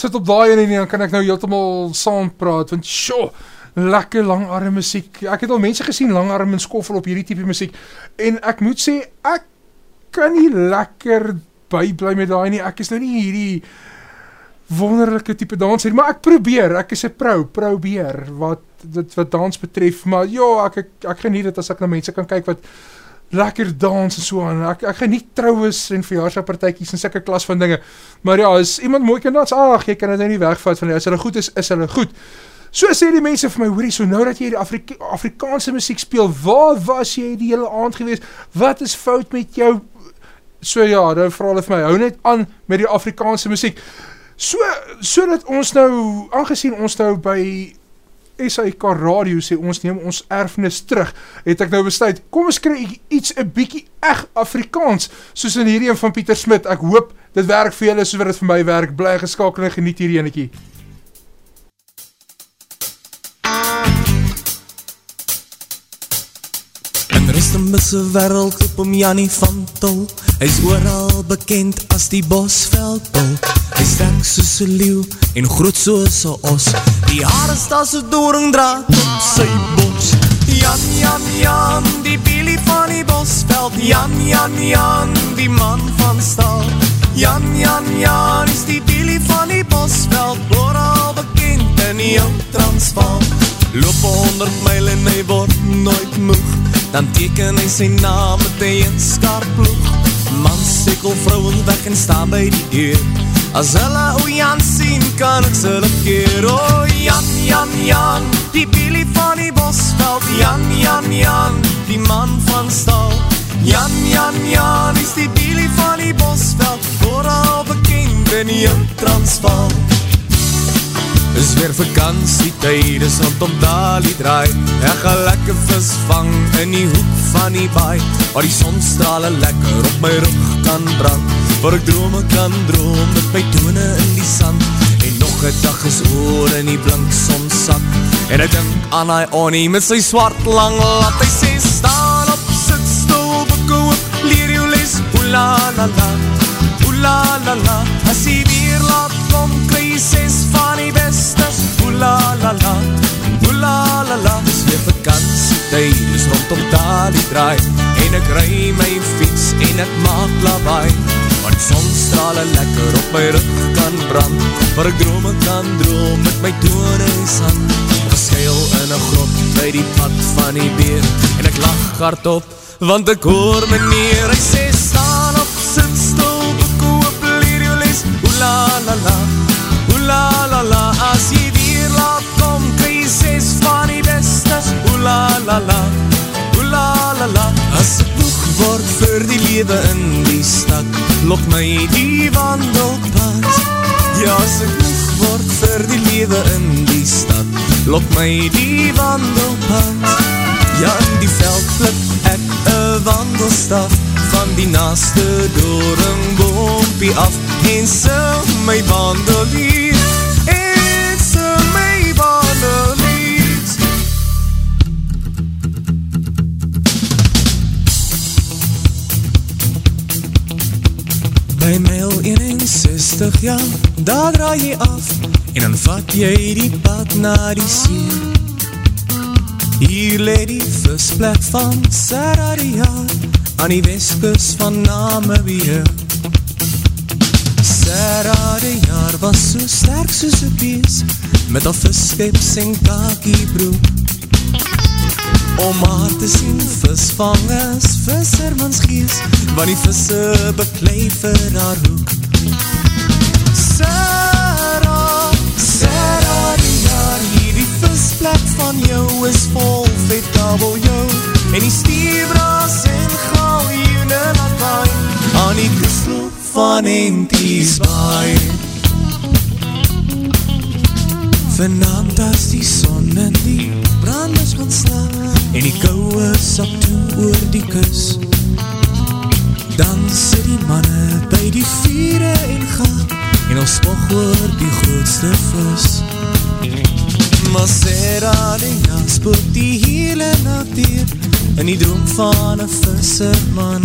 sit op daai nie, dan kan ek nou heeltemal saam praat want sjo, lekker langarm musiek. Ek het al mense gesien langarm en skoffel op hierdie tipe musiek en ek moet sê ek kan nie lekker bybly met daai nie. Ek is nou nie hierdie wonderlike tipe danser, maar ek probeer. Ek is 'n pro, probeer wat dit wat dans betref, maar ja, ek ek, ek geniet dit as ek na mense kan kyk wat lekker dans en so aan. Ek ek geniet troues en verjaarsdagpartytjies en sulke klas van dinge. Maar ja, as iemand mooi kan dans, ag, jy kan dit nou nie wegvat van nie. As hulle goed is, is hulle goed. So sê die mense vir my, hoorie, so nou dat jy die Afrika Afrikaanse musiek speel, waar was jy die hele aand gewees? Wat is fout met jou? So ja, dan vra hulle vir my, hou net aan met die Afrikaanse musiek. So sodat ons nou aangesien ons nou by SAK Radio sê ons neem ons erfenis terug, het ek nou besluit, kom ons kry iets 'n bietjie eg Afrikaans, soos in hierdie een van Pieter Smit. Ek hoop dit werk vir julle soos wat dit vir my werk. Bly geskakel en geniet hierdie enetjie. In Rustenbus se wêreld loop om Jannie van Tol. Hy's oral bekend as die Bosveldbul. Hy sterk soos 'n leeu en groot soos 'n os. Die hare staan so doringdraad op sy bors. Jan Jan Jan, die Billy van die Bosveld. Jan Jan Jan, die man van staal. Jan, Jan, Jan is die Billy van die bosveld Ooral bekend in die ou transvaal Loop 100 myl en hy word nooit moeg Dan teken hy sy naam met in skarp ploeg. Man sekel vrouwen weg en staan by die deur. As hulle o Jan sien, kan ek sy keer. O Jan, Jan, Jan, die Billy van die bosveld. Jan, Jan, Jan, die man van stal Jan, Jan, Jan, is die Billy van die bosveld. Vooral bekend in die Transvaal Is weer vakantie tyd, is rondom Dali draai. Ek ga lekker vis vang in die hoek van die baai. Waar die sonstrale lekker op my rug kan brand. Waar ek drome kan droom met my tone in die sand. En nog een dag is oor in die blank sonsak. En ek denk aan hy Onnie met sy swart lang lat. Hy sê staan op, sit stil, bekoop, leer jou les. Oela la la, oela la la. As hy weer laat kom, kry jy ses van die bestes Oela la la, oela la la Dis weer vakantie tyd, dis rondom daar die draai. En ek rij my fiets en ek maak lawaai. Want sonstrale lekker op my rug kan brand. Waar ek drome kan droom met my tone en sand. Geschuil in een grot by die pad van die beer. En ek lach hardop, want ek hoor meneer Hy sê staan Oela la la, oela la la As jy weer laat kom, kry jy ses van die bestes Oela la la, oela la la As ek boeg word vir die lewe in die stad Lok my die wandelpad Ja, as ek boeg word vir die lewe in die stad Lok my die wandelpad Ja, in die veld klip ek een wandelstaf. Van die naaste doringboompie af. En sing my wandelier En sing my wandelier By mail 61, ja, daar draai jy af. En dan vat jy die pad na die see Hier leed die visplek van Sararia Aan die westkus van Namibia Sararia was so sterk soos een bees Met al visskips en kakiebroek Om haar te sien visvang is vissermans gees Want die visse beklei vir haar hoek. Sarah, visplek van jou is vol vet kabeljou En die stierbras en galjoene laat waai. Aan die kusloop van Enties baai Vanavond as die son in die branders gaan slaap En die kouwe sak toe oor die kus. Dan sit die manne by die viere en gaan. En ons spog oor die grootste vis. Maar Sarah die jas spook die hele nacht hier In die droom van een visserman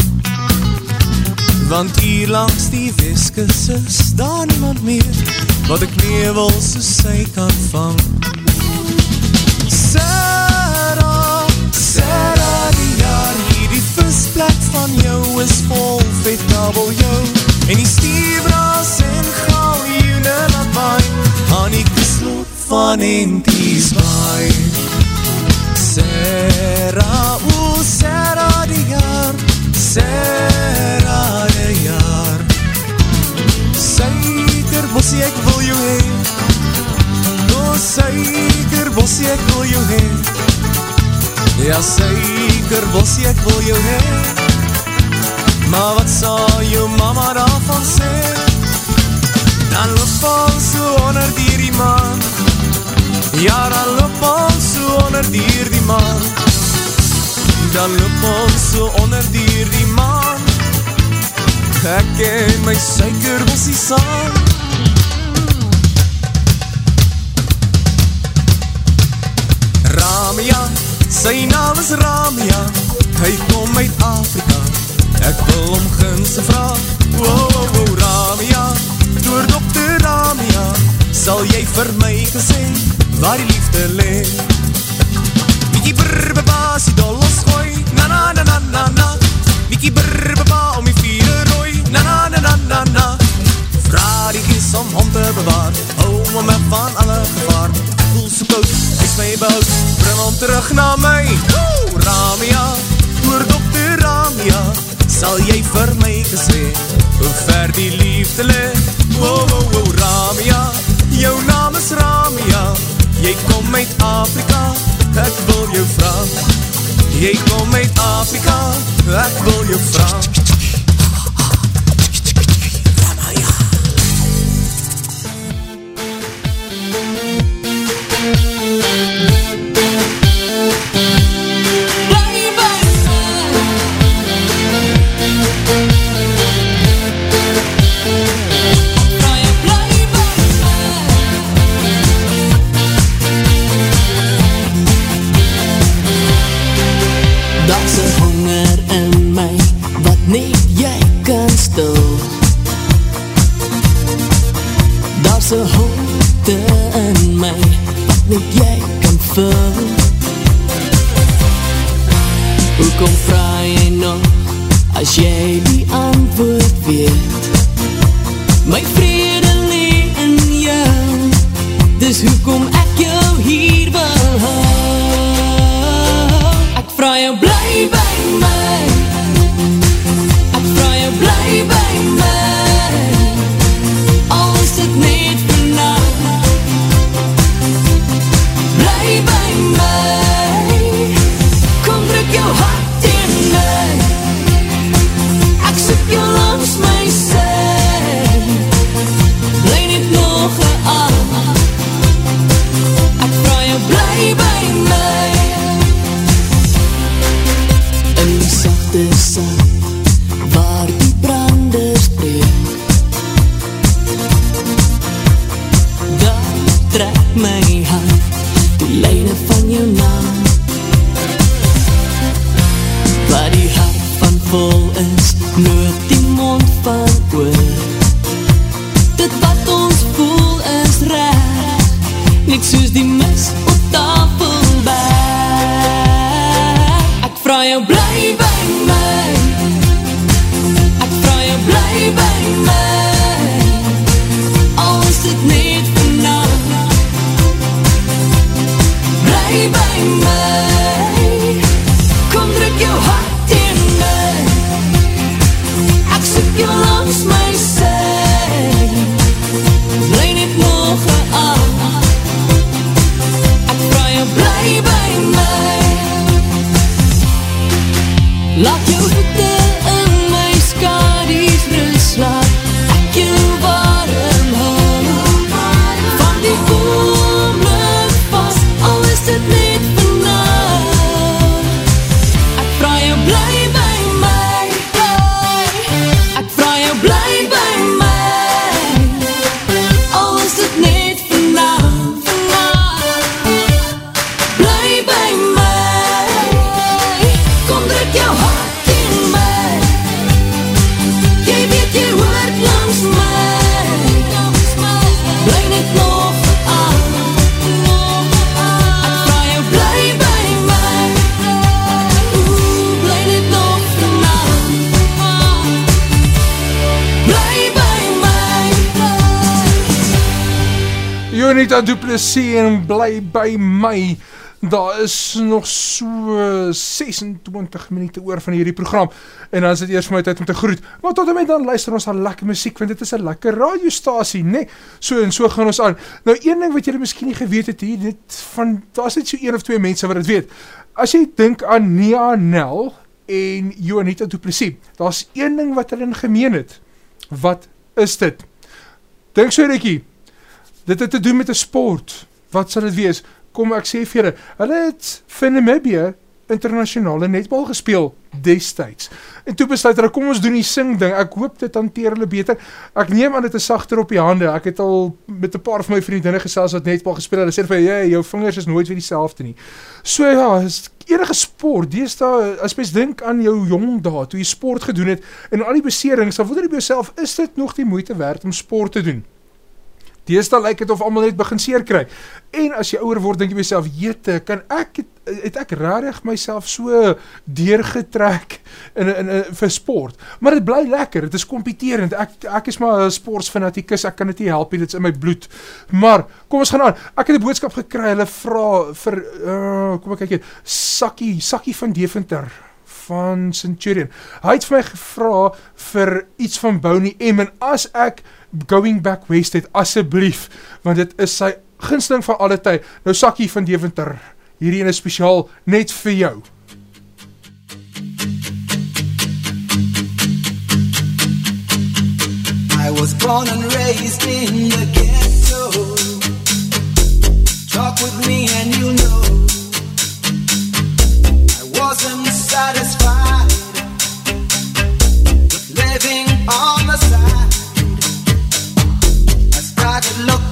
Want hier langs die weskus is daar niemand meer Wat ek mee wil soos sy kan vang. Sarah, Sarah die jaar hier die visplek van jou is vol vet kabeljou. En die stierbras en galjoene laat waai Aan die van Enties baai. Sarah, o Sarah die jaar. Sarah die jaar. Suiker bossie ek wil jou heen O suiker bossie ek wil jou heen Ja suiker bossie ek wil jou heen Maar wat sal jou mama daarvan sê? Dan loop ons so onder dier die maan Ja dan loop ons so onder dier die maan. Dan loop ons so onder dier die maan. Ek en my suiker bossie saam. Ramia, sy naam is Ramia. Hy kom uit Afrika. Ek wil om gunse vraag Wow, wow, wow, Ramia Door dokter Ramia Sal jy vir my gesê Waar die liefde lee Mikie brr, baba, sy dol ons gooi. Na, na, na, na, na, na. Mikie brr, baba, om die vieren rooi. Na, na, na, na, na, na. Bewaar. Hou my weg van alle gevaar. Voel so koud, hy is my behoud. Bring hom terug na my. Oeh, Ramia, oor dokter Ramia Sal jy vir my gesê Hoe ver die liefde le Wow, wow, wow, Ramia. Jou naam is Ramia Jy kom uit Afrika Ek wil jou vraag. Jy kom uit Afrika Ek wil jou vraag en bly by my. Daar is nog so 26 minute oor van hierdie program en dan is dit eers vir my tyd om te groet. Maar tot en met dan luister ons aan lekker musiek want dit is 'n lekker radiostasie, né? Nee? So en so gaan ons aan. Nou een ding wat julle miskien nie geweet het hier, dit van daar's net so een of twee mense wat dit weet. As jy dink aan Nia Nel en Jonita Duplessis, daar's een ding wat hulle in gemeen het. Wat is dit? Dink so rukkie. Dit het te doen met 'n sport. Wat sal dit wees? Kom ek sê vir julle, hulle het vir Namibië internasionale netbal gespeel destyds. En toe besluit hulle kom ons doen die sing ding. Ek hoop dit hanteer hulle beter. Ek neem aan dit is sagter op die hande. Ek het al met 'n paar van my vriendinne gesels wat netbal gespeel het. Hulle sê vir "Jy, jou vingers is nooit weer dieselfde nie." So ja, is enige sport, deesdae as mens dink aan jou jong dae toe jy sport gedoen het en al die beserings, dan wonder jy by jouself, is dit nog die moeite werd om sport te doen? Deesdae lyk dit of almal net begin seer kry. En as jy ouer word, dink jy jouself, "Jete, kan ek het het ek regtig myself so deurgetrek in in, in vir sport. Maar dit bly lekker. Dit is kompeterend. Ek ek is maar 'n sportsfanatikus. Ek kan dit nie help nie. Dit is in my bloed. Maar kom ons gaan aan. Ek het 'n boodskap gekry. Hulle vra vir uh, kom ek kyk hier. Sakkie, Sakkie van Deventer van Centurion. Hy het vir my gevra vir iets van Boney M en as ek Going Back West het asseblief want dit is sy gunsteling van alle tyd. Nou Sakkie van Deventer, hierdie een is spesiaal net vir jou. I was born and raised in the ghetto. Talk with me and you know I satisfied with living on the side. I started looking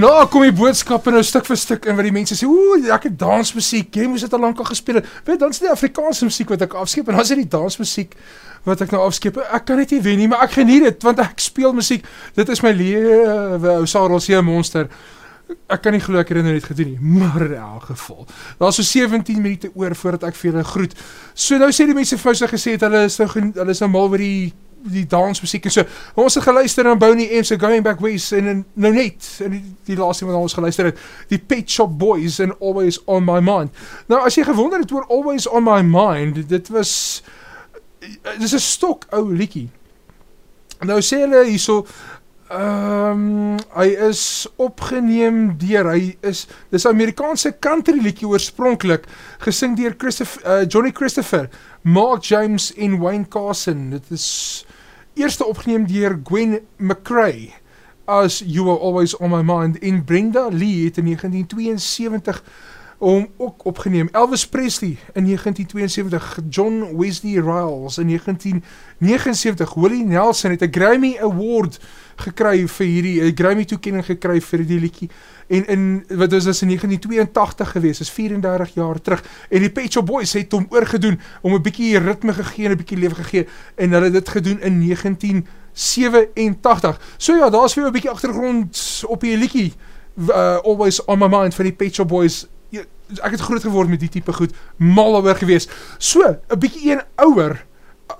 En daar kom die boodskappe nou stuk vir stuk in wat die mense sê, ooh, lekker dansmusiek, jy moes dit al lank al gespeel het. Weet, dan is die Afrikaanse musiek wat ek afskeep en dan is dit die dansmusiek wat ek nou afskeep. Ek kan dit nie wen nie, maar ek geniet dit want ek speel musiek. Dit is my lewe, ou Sarel se monster. Ek kan nie glo ek het dit nou net gedoen nie, maar in elk geval. Daar's so 17 minute oor voordat ek vir julle groet. So nou sê die mense vir my so gesê het hulle is nou hulle is nou mal oor die die dansmusiek en so. Ons het geluister aan Bonnie M se Going Back West en en nou net in die, die laaste wat ons geluister het, die Pet Shop Boys en Always on My Mind. Nou as jy gewonder het oor Always on My Mind, dit was dis 'n stok ou liedjie. Nou sê hulle hierso Ehm um, hy is opgeneem deur hy is dis 'n Amerikaanse country liedjie oorspronklik gesing deur Christopher uh, Johnny Christopher, Mark James en Wayne Carson. Dit is eerste opgeneem deur Gwen McCrae as You Are Always On My Mind en Brenda Lee het in 1972 om ook opgeneem. Elvis Presley in 1972, John Wesley Riles in 1979, Willie Nelson het 'n Grammy Award gekry vir hierdie 'n Grammy toekenning gekry vir die liedjie. En in wat is dit in 1982 gewees, is 34 jaar terug. En die Pet Shop Boys het hom oorgedoen om 'n bietjie ritme gegee en 'n bietjie lewe gegee en hulle het dit gedoen in 1987. So ja, daar's vir jou 'n bietjie agtergrond op die liedjie uh, Always on my mind van die Pet Shop Boys. Ja, Ek het groot geword met die tipe goed, mal oor gewees. So, 'n bietjie een ouer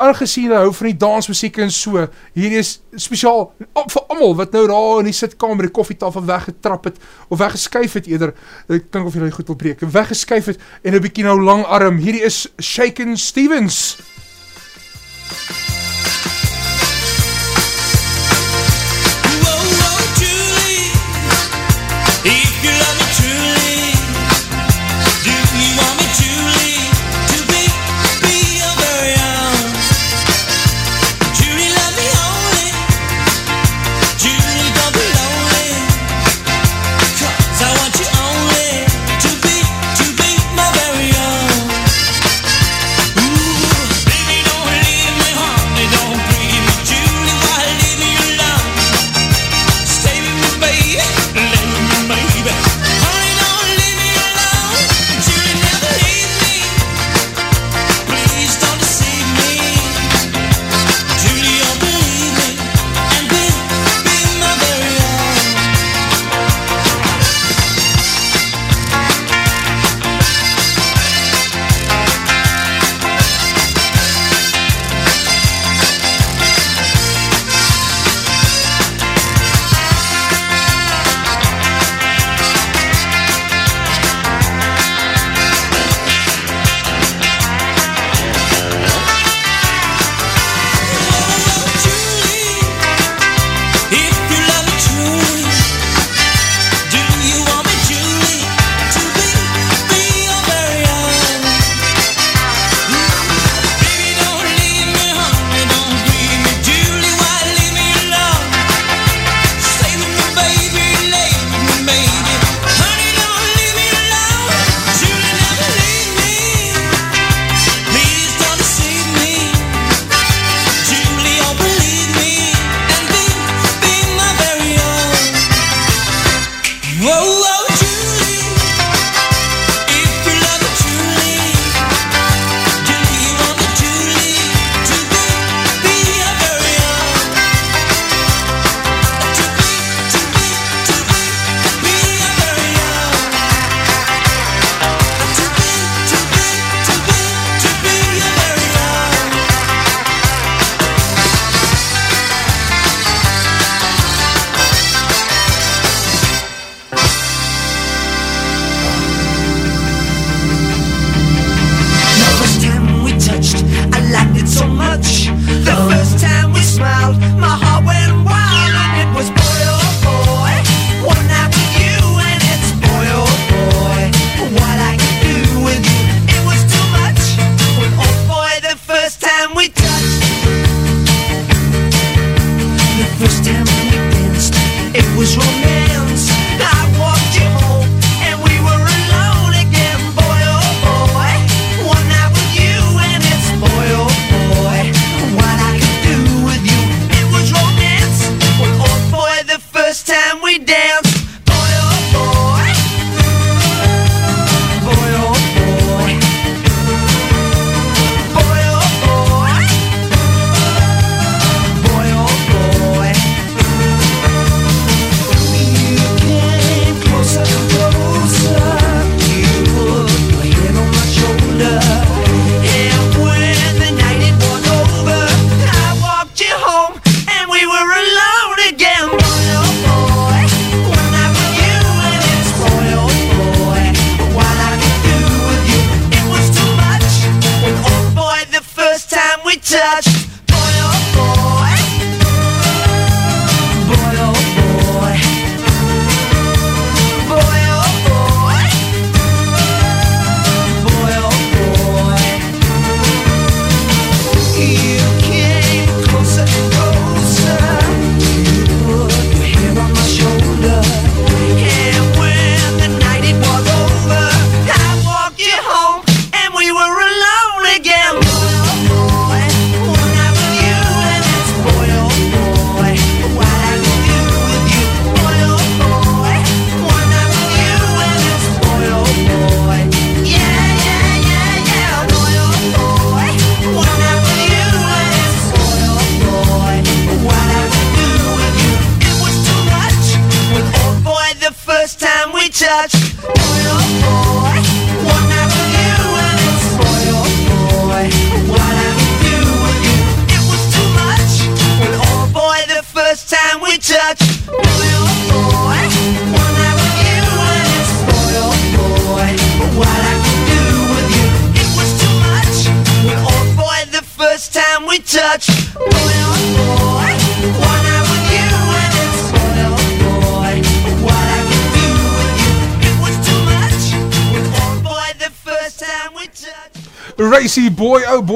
aangesien hy hou van die dansmusiek en so. Hier is spesiaal op vir almal wat nou daar in die sitkamer die koffietafel weggetrap het of weggeskuif het eerder. Ek dink of jy dit goed wil breek. Weggeskuif het en 'n bietjie nou lang arm. Hierdie is Shaken Stevens. If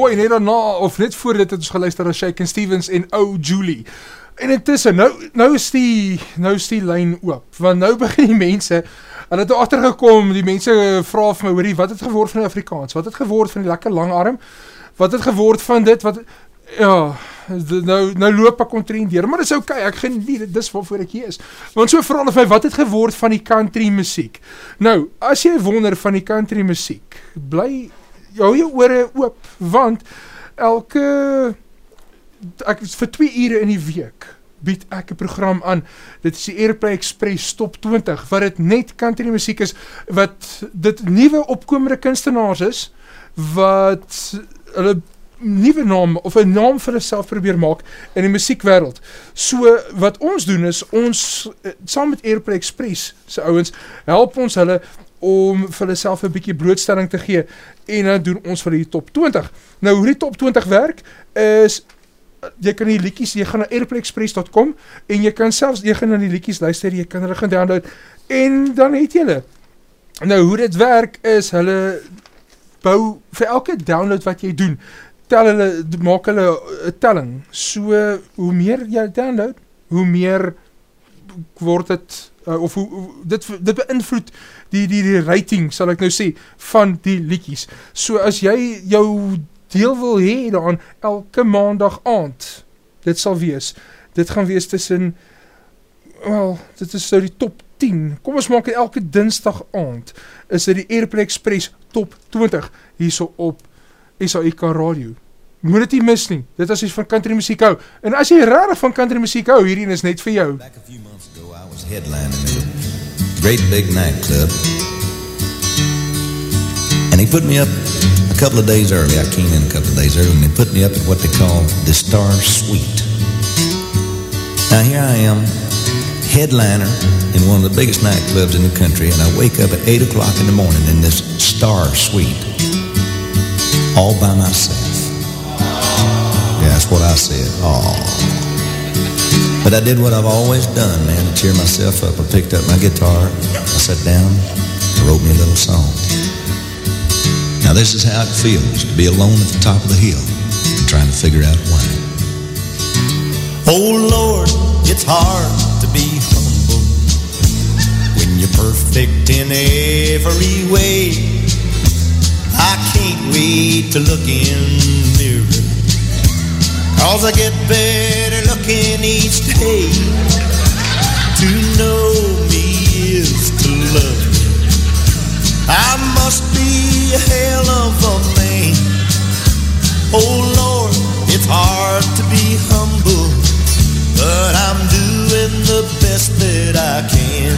Boy, net daarna, of net voor dit het ons geluister aan Shaken Stevens en Oh Julie. En intussen, nou, nou is die, nou is die lijn oop, want nou begin die mense, en het achtergekom, die mense vraag vir my, hoorie, wat het geword van die Afrikaans? Wat het geword van die lekker lang arm? Wat het geword van dit? Wat, ja, nou, nou loop ek ontreendeer, maar dit is ok, ek geen nie, dit is waarvoor ek hier is. Want so vraag vir my, wat het geword van die country muziek? Nou, as jy wonder van die country muziek, bly, hou jou oore oop, want elke, ek, vir twee ure in die week, bied ek een program aan, dit is die Airplay Express Top 20, wat het net country muziek is, wat dit nieuwe opkomende kunstenaars is, wat hulle nieuwe naam, of een naam vir hulle probeer maak in die muziekwereld. So, wat ons doen is, ons, eh, saam met Airplay Express, sy ouwens, help ons hulle om vir hulle self een bykie blootstelling te gee, en dan doen ons vir die top 20. Nou, hoe die top 20 werk, is, jy kan die liedjies, jy gaan na airplayexpress.com, en jy kan selfs, jy gaan na die liedjies luister, jy kan hulle gaan download, en dan het jy hulle. Nou, hoe dit werk is, hulle bou, vir elke download wat jy doen, tel hulle, maak hulle een telling, so, hoe meer jy download, hoe meer word het, uh, of hoe, hoe- dit, dit beïnvloed die, die, die rating, sal ek nou sê, van die liedjies. So as jy jou deel wil hee daaraan, elke maandag aand, dit sal wees, dit gaan wees tussen, wel, dit is nou die top 10, kom ons maak het elke dinsdag aand, is dit die Airplay Express top 20, hierso op SAIK Radio. Moet dit nie mis nie, dit is iets van country muziek hou, en as jy rarig van country muziek hou, hierin is net vir jou. was headlining at a great big nightclub. And he put me up a couple of days early. I came in a couple of days early, and they put me up at what they call the Star Suite. Now here I am, headliner in one of the biggest nightclubs in the country, and I wake up at 8 o'clock in the morning in this Star Suite, all by myself. Yeah, that's what I said. Oh. But I did what I've always done, man, to cheer myself up. I picked up my guitar, I sat down, I wrote me a little song. Now this is how it feels to be alone at the top of the hill, trying to figure out why. Oh Lord, it's hard to be humble when you're perfect in every way. I can't wait to look in the mirror. Cause I get better looking each day. To know me is to love me. I must be a hell of a man. Oh Lord, it's hard to be humble, but I'm doing the best that I can.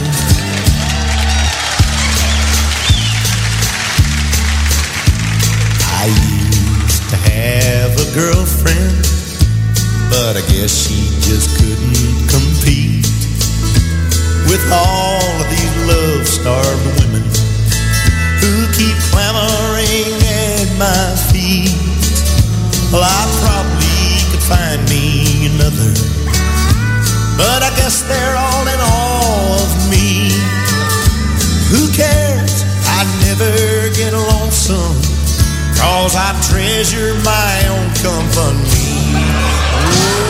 I used to have a girlfriend, but I guess she just couldn't compete with all of these love-starved women who keep clamoring at my feet. Well, I probably could find me another, but I guess they're all in awe of me. Who cares? I never get lonesome, cause I treasure my own company.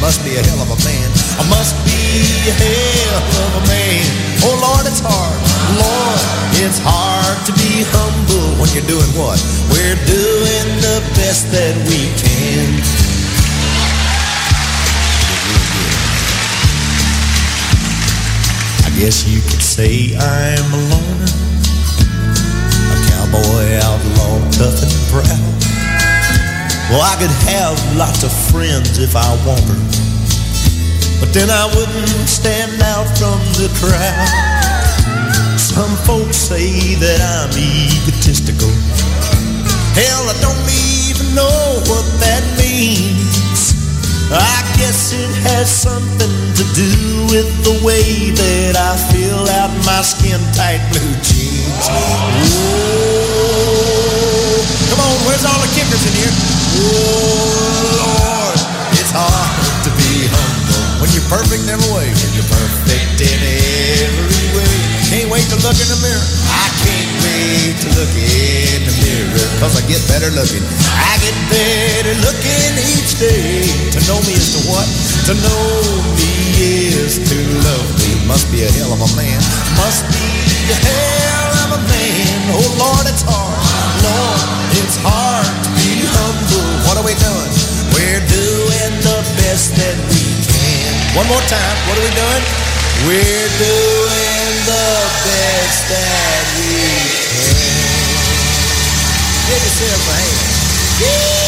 Must be a hell of a man. I must be a hell of a man. Oh Lord, it's hard. Lord, it's hard to be humble when you're doing what? We're doing the best that we can. I guess you could say I'm a loner, a cowboy outlaw, tough and proud. Well, I could have lots of friends if I wanted, but then I wouldn't stand out from the crowd. Some folks say that I'm egotistical. Hell, I don't even know what that means. I guess it has something to do with the way that I fill out my skin tight blue jeans. Whoa. Come on, where's all the kickers in here? Oh, Lord, it's hard to be humble when you're perfect in every way. When you're perfect in every way. Can't wait to look in the mirror. I can't wait to look in the mirror. Cause I get better looking. I get better looking each day. To know me is to what? To know me is to love me. Must be a hell of a man. Must be a hell of a man. Oh Lord, it's hard. It's hard to be humble. What are we doing? We're doing the best that we can. One more time. What are we doing? We're doing the best that we can. Give yourself a hand.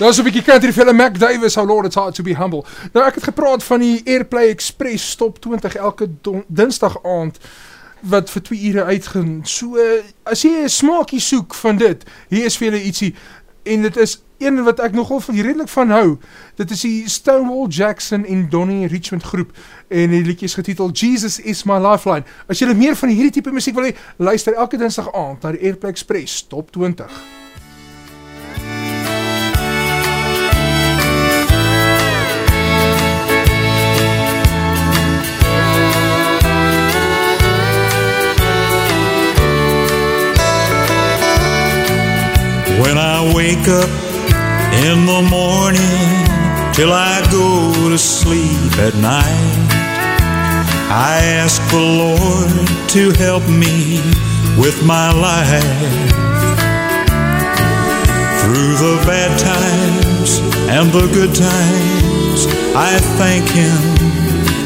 Daar is een bykie country vir hulle Mac Davis, How Lord It's Hard To Be Humble. Nou ek het gepraat van die Airplay Express Top 20 elke dinsdag aand wat vir 2 ure uitgaan. So, as jy een smaakie soek van dit, hier is vir julle ietsie, en dit is een wat ek nogal van redelijk van hou. Dit is die Stonewall Jackson en Donnie Richmond groep, en die liedje is getiteld Jesus Is My Lifeline. As julle meer van hierdie type muziek wil hee, luister elke dinsdag aand na die Airplay Express Top 20. I wake up in the morning till I go to sleep at night, I ask the Lord to help me with my life. Through the bad times and the good times, I thank Him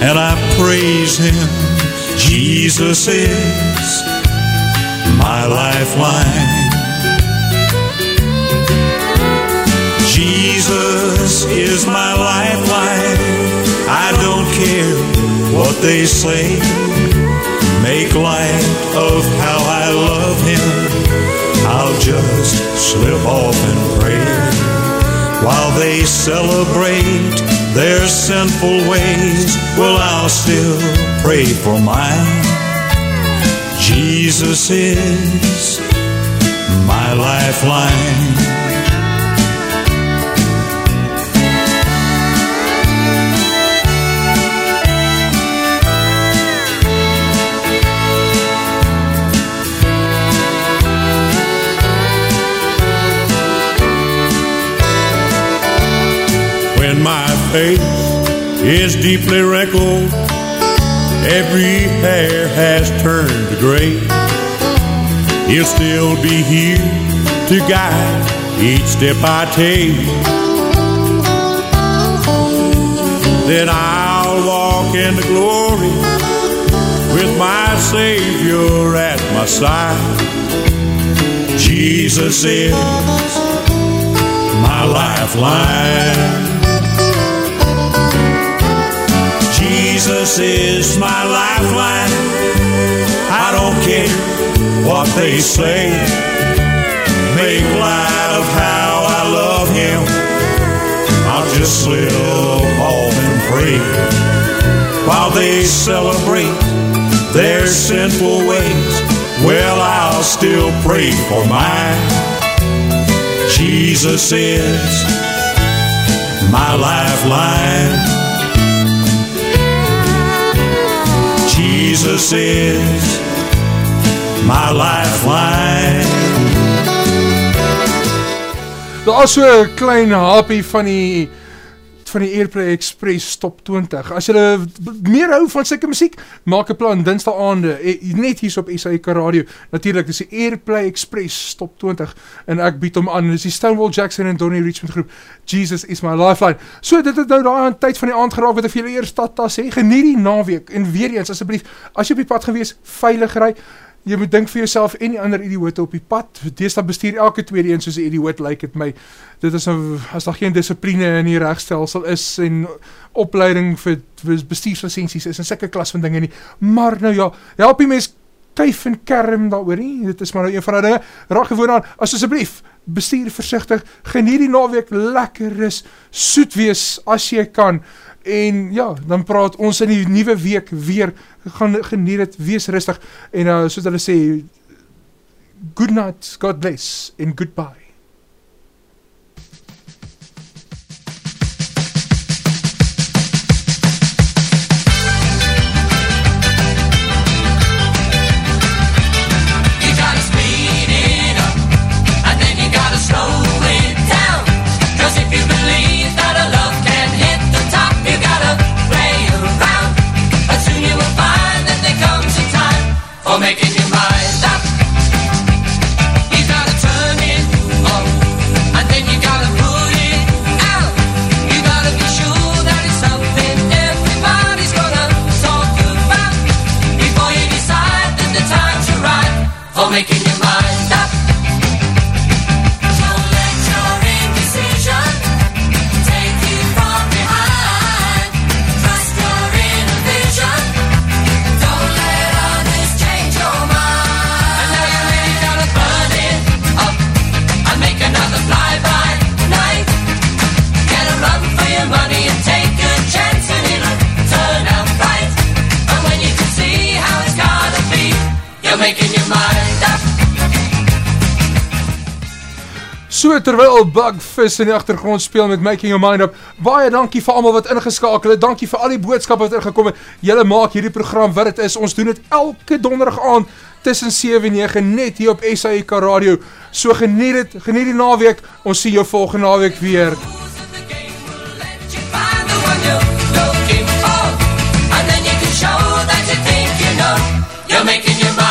and I praise Him. Jesus is my lifeline. Jesus is my lifeline. I don't care what they say. Make light of how I love him. I'll just slip off and pray. While they celebrate their sinful ways, well, I'll still pray for mine. Jesus is my lifeline. Face is deeply wrinkled, every hair has turned to gray. He'll still be here to guide each step I take. Then I'll walk in the glory with my Savior at my side. Jesus is my lifeline. Jesus is my lifeline. I don't care what they say. Make light of how I love him. I'll just slip off and pray while they celebrate their sinful ways. Well, I'll still pray for mine. Jesus is my lifeline. Jesus is my lifeline. Daar is so een klein hapie van die van die Airplay Express Top 20. As julle meer hou van sikke muziek, maak een plan dinsdag aande, eh, net hier op SAIK Radio. Natuurlijk, dis die Airplay Express Top 20 en ek bied om aan, dis die Stonewall Jackson en Donnie Richmond groep. Jesus is my lifeline. So, dit het nou daar aan tyd van die aand geraak, wat ek vir julle eerst dat sê, geniet die naweek en weer eens, asjeblief, as jy op die pad gewees, veilig rij, jy moet dink vir jouself en die ander idioote op die pad. Deesdae bestuur elke tweede een soos 'n idioot lyk like dit my. Dit is nou as daar geen dissipline in die regstelsel is en opleiding vir, vir bestuurslisensies is en sulke klas van dinge nie. Maar nou ja, help die mens kuif en kerm daaroor nie. Dit is maar nou een van daai dinge. Raak gewoon aan. As asseblief bestuur versigtig. Geniet die naweek lekker rus. Soet wees as jy kan. En ja, dan praat ons in die nuwe week weer. Gaan geniet dit, wees rustig en uh, soos hulle sê good night, God bless en goodbye. For making So terwyl Bugfist in die agtergrond speel met Making Your Mind Up. Baie dankie vir almal wat ingeskakel het. Dankie vir al die boodskappe wat ingekom het. Julle maak hierdie program wat dit is. Ons doen dit elke donderdag aand tussen 7 en 9 net hier op SAK Radio. So geniet dit, geniet die naweek. Ons sien jou volgende naweek weer. You're looking for.